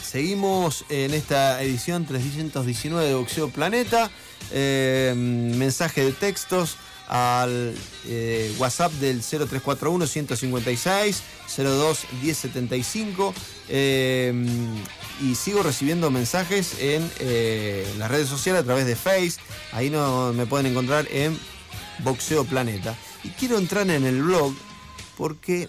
seguimos en esta edición 319 de Boxeo Planeta. Eh, mensaje de textos al eh, WhatsApp del 0341 156 02 1075 eh, y sigo recibiendo mensajes en eh, las redes sociales a través de Face. Ahí no, me pueden encontrar en Boxeo Planeta. Y quiero entrar en el blog porque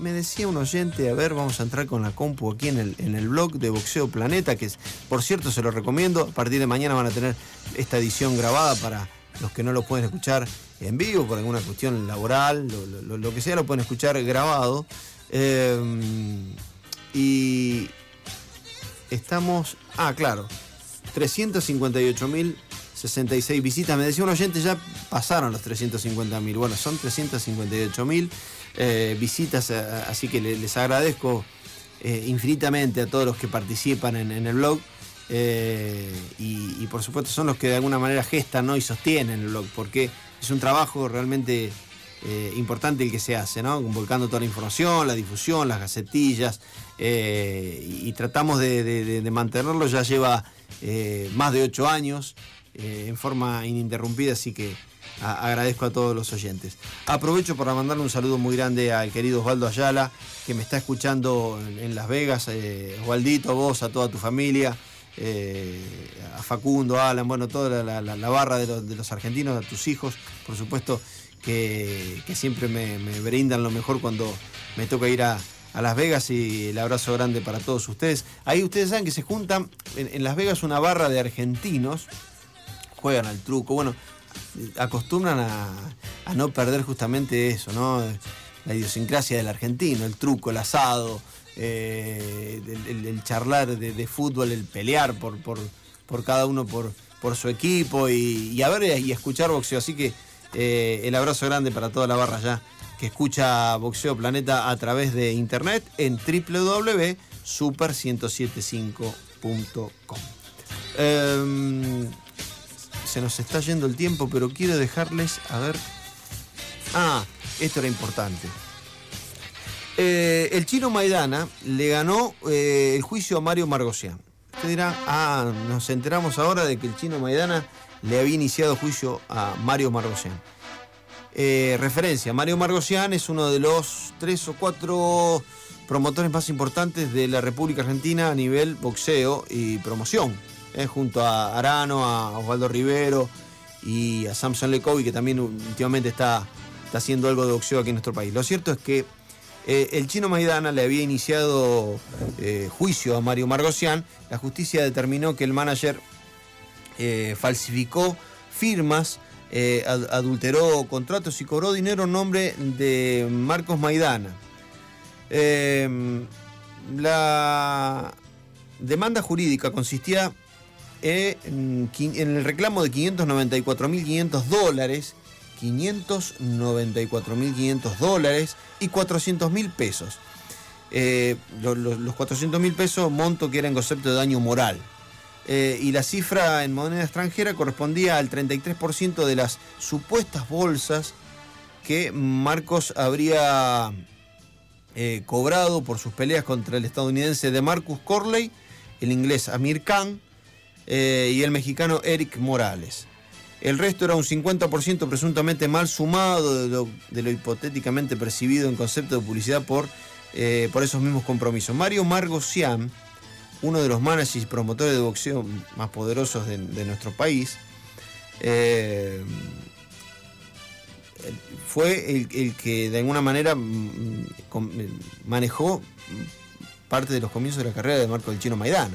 me decía un oyente, a ver, vamos a entrar con la compu aquí en el, en el blog de Boxeo Planeta, que es, por cierto se lo recomiendo, a partir de mañana van a tener esta edición grabada para los que no lo pueden escuchar en vivo por alguna cuestión laboral, lo, que sea, lo pueden escuchar grabado. Eh, y estamos, ah, claro, 358.066 visitas. Me decía un oyente, ya pasaron los 350.000. Bueno, son 358.000 eh, visitas, eh, así que le- les agradezco eh, infinitamente a todos los que participan en el blog. Eh, y, por supuesto son los que de alguna manera gestan y sostienen el blog, porque es un trabajo realmente eh, importante el que se hace, ¿no? Volcando toda la información, la difusión, las gacetillas, eh, y, tratamos de, mantenerlo, ya lleva más de ocho años en forma ininterrumpida, así que agradezco a todos los oyentes. Aprovecho para mandarle un saludo muy grande al querido Osvaldo Ayala, que me está escuchando en, en Las Vegas. Osvaldito, a vos, a toda tu familia, eh, a Facundo, a Alan, bueno, toda la, barra de los, argentinos, a tus hijos, por supuesto, que, siempre me, brindan lo mejor cuando me toca ir a, a Las Vegas y el abrazo grande para todos ustedes. Ahí ustedes saben que se juntan en, Las Vegas una barra de argentinos, juegan al truco, bueno, acostumbran a no perder justamente eso, ¿no? La idiosincrasia del argentino, el truco, el asado, eh, el, charlar de, fútbol, el pelear por, por, por cada uno por, por su equipo y, a ver y escuchar boxeo. Así que eh, el abrazo grande para toda la barra ya que escucha Boxeo Planeta a través de internet en www.super1075.com. Em, se nos está yendo el tiempo, pero quiero dejarles a ver. Ah, esto era importante. Eh, el chino Maidana le ganó eh, el juicio a Mario Margosian. Usted dirá, ah, nos enteramos ahora de que el chino Maidana le había iniciado juicio a Mario Margosian. Eh, referencia, Mario Margosian es uno de los tres o cuatro promotores más importantes de la República Argentina a nivel boxeo y promoción, junto a Arano, a Osvaldo Rivero y a Samson Lecovi, que también últimamente está, está haciendo algo de boxeo aquí en nuestro país. Lo cierto es que eh, el chino Maidana le había iniciado eh, juicio a Mario Margosian. La justicia determinó que el manager eh, falsificó firmas, ad- adulteró contratos y cobró dinero en nombre de Marcos Maidana. Eh, la demanda jurídica consistía en el reclamo de 594.500 dólares, 594.500 dólares y 400.000 pesos. Eh, lo- lo- los 400.000 pesos, monto que era en concepto de daño moral. Eh, y la cifra en moneda extranjera correspondía al 33% de las supuestas bolsas que Marcos habría eh, cobrado por sus peleas contra el estadounidense de Marcus Corley, el inglés Amir Khan y el mexicano Eric Morales. El resto era un 50% presuntamente mal sumado de lo, hipotéticamente percibido en concepto de publicidad por, eh, por esos mismos compromisos. Mario Margosian, uno de los managers y promotores de boxeo más poderosos de, nuestro país, eh, fue el, el que de alguna manera mm, com- manejó parte de los comienzos de la carrera de Marco del Chino Maidana.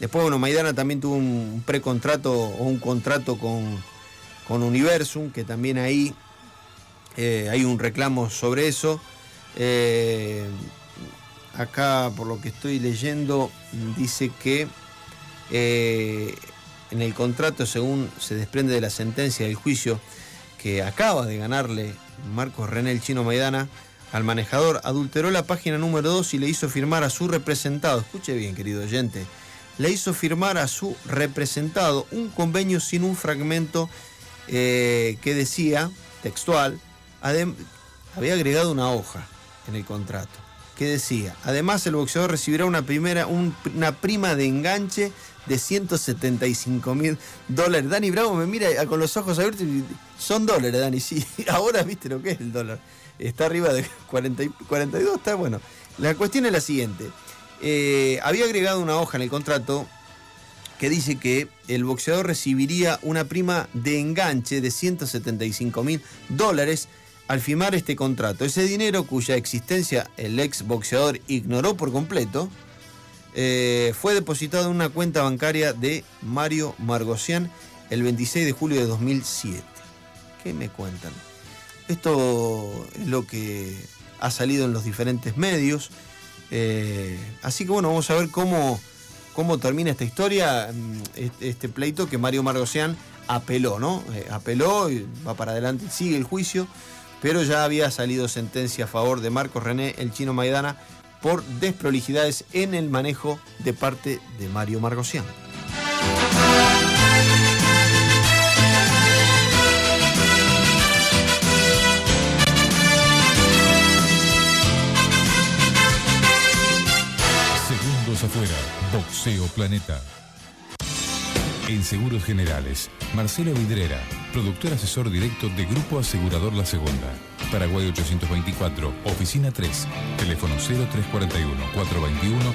Después, bueno, Maidana también tuvo un precontrato o un contrato con, con Universum, que también ahí eh, hay un reclamo sobre eso. Eh, acá, por lo que estoy leyendo, dice que eh, en el contrato, según se desprende de la sentencia del juicio que acaba de ganarle Marcos René el Chino Maidana al manejador, adulteró la página número 2 y le hizo firmar a su representado, escuche bien querido oyente, le hizo firmar a su representado un convenio sin un fragmento eh, que decía, textual, había agregado una hoja en el contrato que decía, además el boxeador recibirá una, primera, un- una prima de enganche de 175 mil dólares. Dani Bravo me mira con los ojos abiertos y son dólares, Dani, sí. Ahora viste lo que es el dólar. Está arriba de 40 y- 42, está bueno. La cuestión es la siguiente. Eh, había agregado una hoja en el contrato que dice que el boxeador recibiría una prima de enganche de 175 mil dólares al firmar este contrato. Ese dinero cuya existencia el ex boxeador ignoró por completo, eh, fue depositado en una cuenta bancaria de Mario Margosian el 26 de julio de 2007. ¿Qué me cuentan? Esto es lo que ha salido en los diferentes medios. Eh, así que bueno, vamos a ver cómo, cómo termina esta historia, mm, este, pleito que Mario Margosian apeló, ¿no? Eh, apeló y va para adelante, sigue el juicio, pero ya había salido sentencia a favor de Marcos René, el chino Maidana, por desprolijidades en el manejo de parte de Mario Margosian. Afuera, Boxeo Planeta. En Seguros Generales, Marcelo Vidrera, productor asesor directo de Grupo Asegurador La Segunda. Paraguay 824, Oficina 3, teléfono 0341 421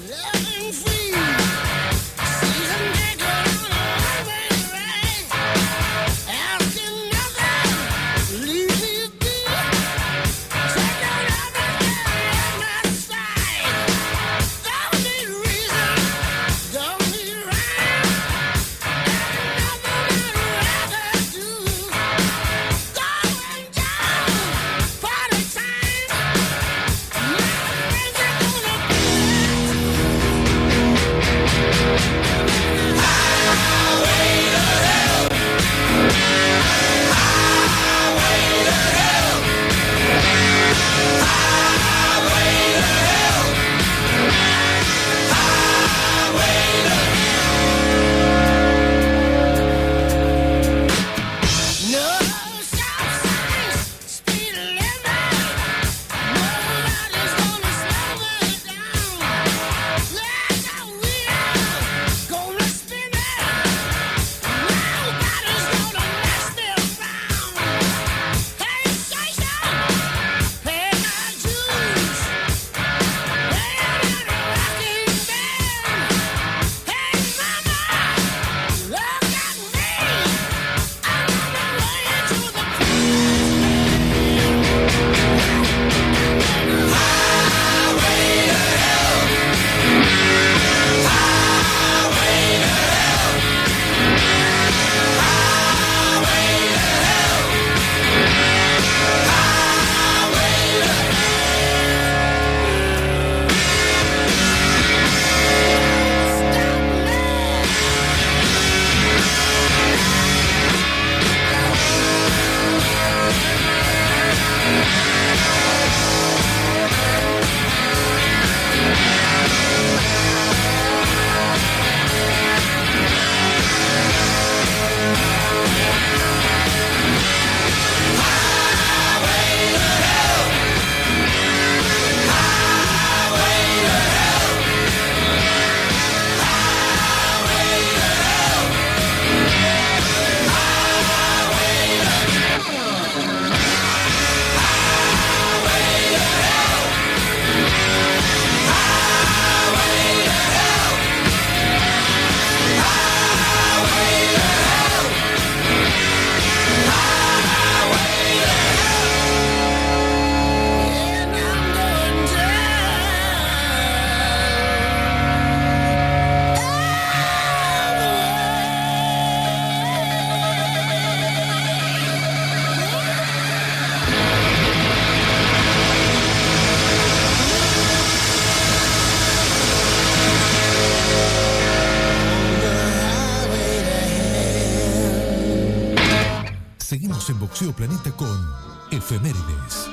Boxeo Planeta con Efemérides.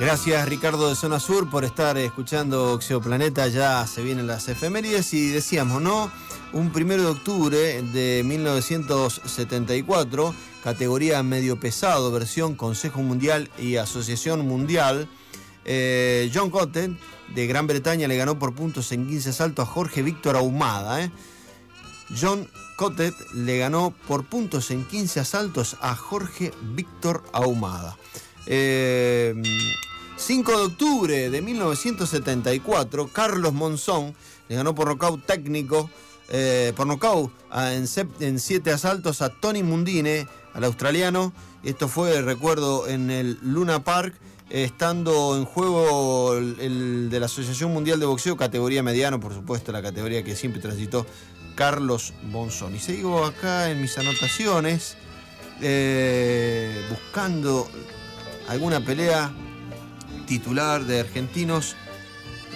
Gracias Ricardo de Zona Sur por estar escuchando Oxeoplaneta, ya se vienen las efemérides y decíamos, ¿no? Un primero de octubre de 1974, categoría medio pesado, versión Consejo Mundial y Asociación Mundial, eh, John Cotton de Gran Bretaña le ganó por puntos en 15 asaltos a Jorge Víctor Ahumada. ¿eh? John Cottet le ganó por puntos en 15 asaltos a Jorge Víctor Ahumada. Eh, 5 de octubre de 1974, Carlos Monzón le ganó por nocaut técnico, eh, por nocaut a- en 7 asaltos a Tony Mundine, al australiano. Esto fue, recuerdo, en el Luna Park, estando en juego el, el de la Asociación Mundial de Boxeo, categoría mediano, por supuesto, la categoría que siempre transitó Carlos Monzón. Y sigo acá en mis anotaciones, eh, buscando alguna pelea titular de argentinos.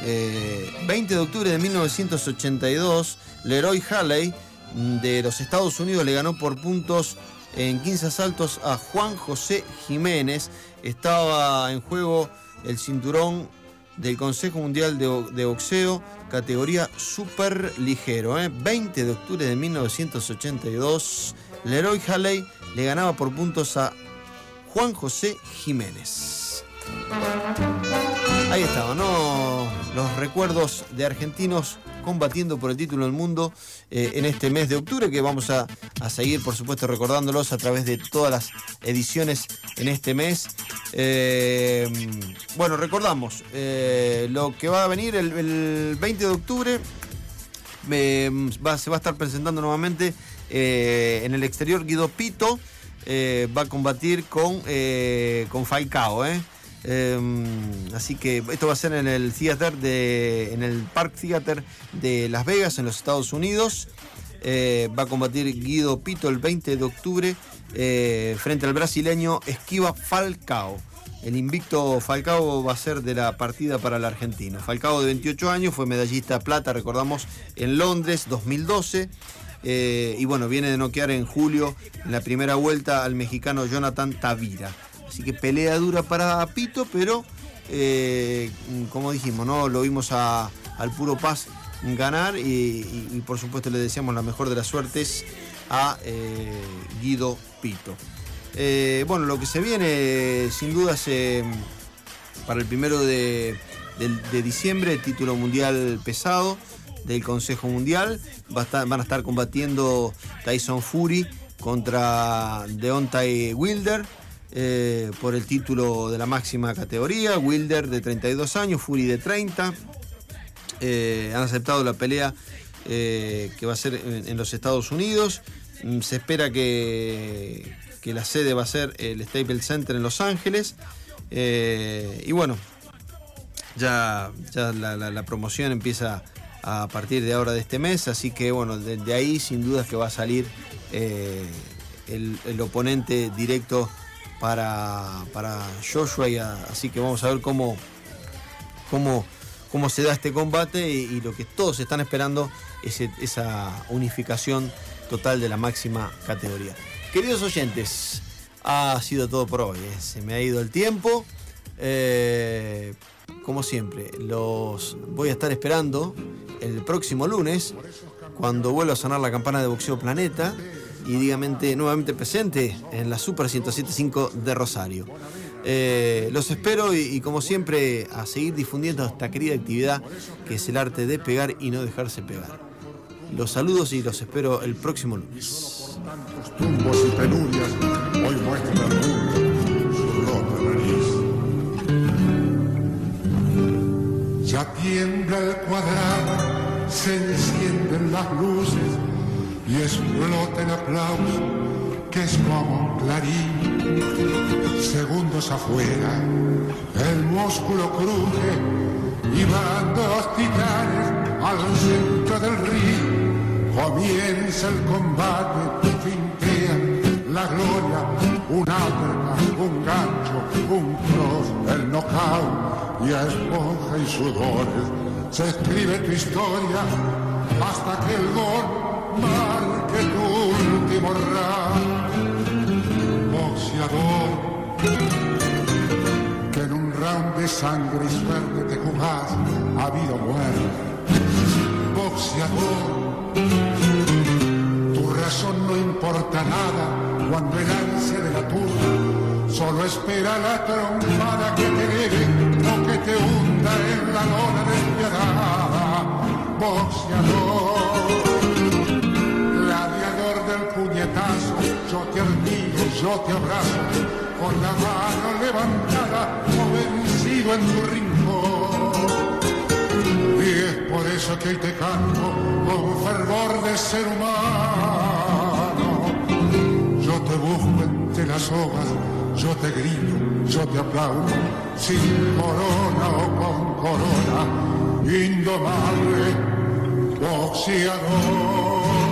Eh, 20 de octubre de 1982, Leroy Halley mm, de los Estados Unidos le ganó por puntos en 15 asaltos a Juan José Jiménez. Estaba en juego el cinturón del Consejo Mundial de, Bo- de Boxeo, categoría super ligero. ¿eh? 20 de octubre de 1982, Leroy Halley le ganaba por puntos a Juan José Jiménez. Ahí estaba, ¿no? Los recuerdos de argentinos combatiendo por el título del mundo eh, en este mes de octubre, que vamos a, seguir, por supuesto, recordándolos a través de todas las ediciones en este mes. Eh, bueno, recordamos eh, lo que va a venir el, el 20 de octubre. se va a estar presentando nuevamente en el exterior Guido Pito. va a combatir con, con Falcao. ¿eh? Eh, así que esto va a ser en el de, en el Park Theater de Las Vegas, en los Estados Unidos. Eh, va a combatir Guido Pito el 20 de octubre eh, frente al brasileño Esquiva Falcao. El invicto Falcao va a ser de la partida para el argentino. Falcao de 28 años fue medallista plata, recordamos, en Londres 2012. Eh, y bueno, viene de noquear en julio en la primera vuelta al mexicano Jonathan Tavira. Así que pelea dura para Pito, pero eh, como dijimos, ¿no? Lo vimos a- al puro paz ganar y, por supuesto le deseamos la mejor de las suertes a eh, Guido Pito. Eh, bueno, lo que se viene sin duda es para el primero de diciembre, título mundial pesado del Consejo Mundial. Va a estar- van a estar combatiendo Tyson Fury contra Deontay Wilder eh, por el título de la máxima categoría. Wilder de 32 años, Fury de 30. Eh, han aceptado la pelea eh, que va a ser en, los Estados Unidos. Mm, Se espera que, que la sede va a ser el Staples Center en Los Ángeles. Y bueno, ya, ya la, promoción empieza a partir de ahora de este mes, así que bueno, desde ahí sin duda que va a salir el oponente directo para, para Joshua, así que vamos a ver cómo, cómo, cómo se da este combate y, y lo que todos están esperando es e- esa unificación total de la máxima categoría. Queridos oyentes, ha sido todo por hoy. ¿eh? Se me ha ido el tiempo. Eh, como siempre, los voy a estar esperando el próximo lunes cuando vuelva a sonar la campana de Boxeo Planeta y dígamente nuevamente presente en la Super 1075 de Rosario. Eh, los espero y, y como siempre a seguir difundiendo esta querida actividad que es el arte de pegar y no dejarse pegar. Los saludos y los espero el próximo lunes. Ya tiembla el cuadrado, se encienden las luces y explota el aplauso que es como un clarín. Segundos afuera, el músculo cruje y van dos titanes al centro del ring. Comienza el combate, fintean la gloria, un uppercut, un gancho, un cross, el knockout y a esponja y sudores se escribe tu historia hasta que el gol mal que tu último round. Boxeador, que en un round de sangre y suerte te jugás a vida o muerte. Boxeador, tu razón no importa nada cuando el ansia de la turba solo espera la trompada que te debe o que te hunda en la lona despiadada. Boxeador, yo te abrazo, con la mano levantada o en tu rincón. Y es por eso que te canto con fervor de ser humano. Yo te busco entre las hojas, yo te grito, yo te aplaudo, sin corona o con corona, indomable boxeador.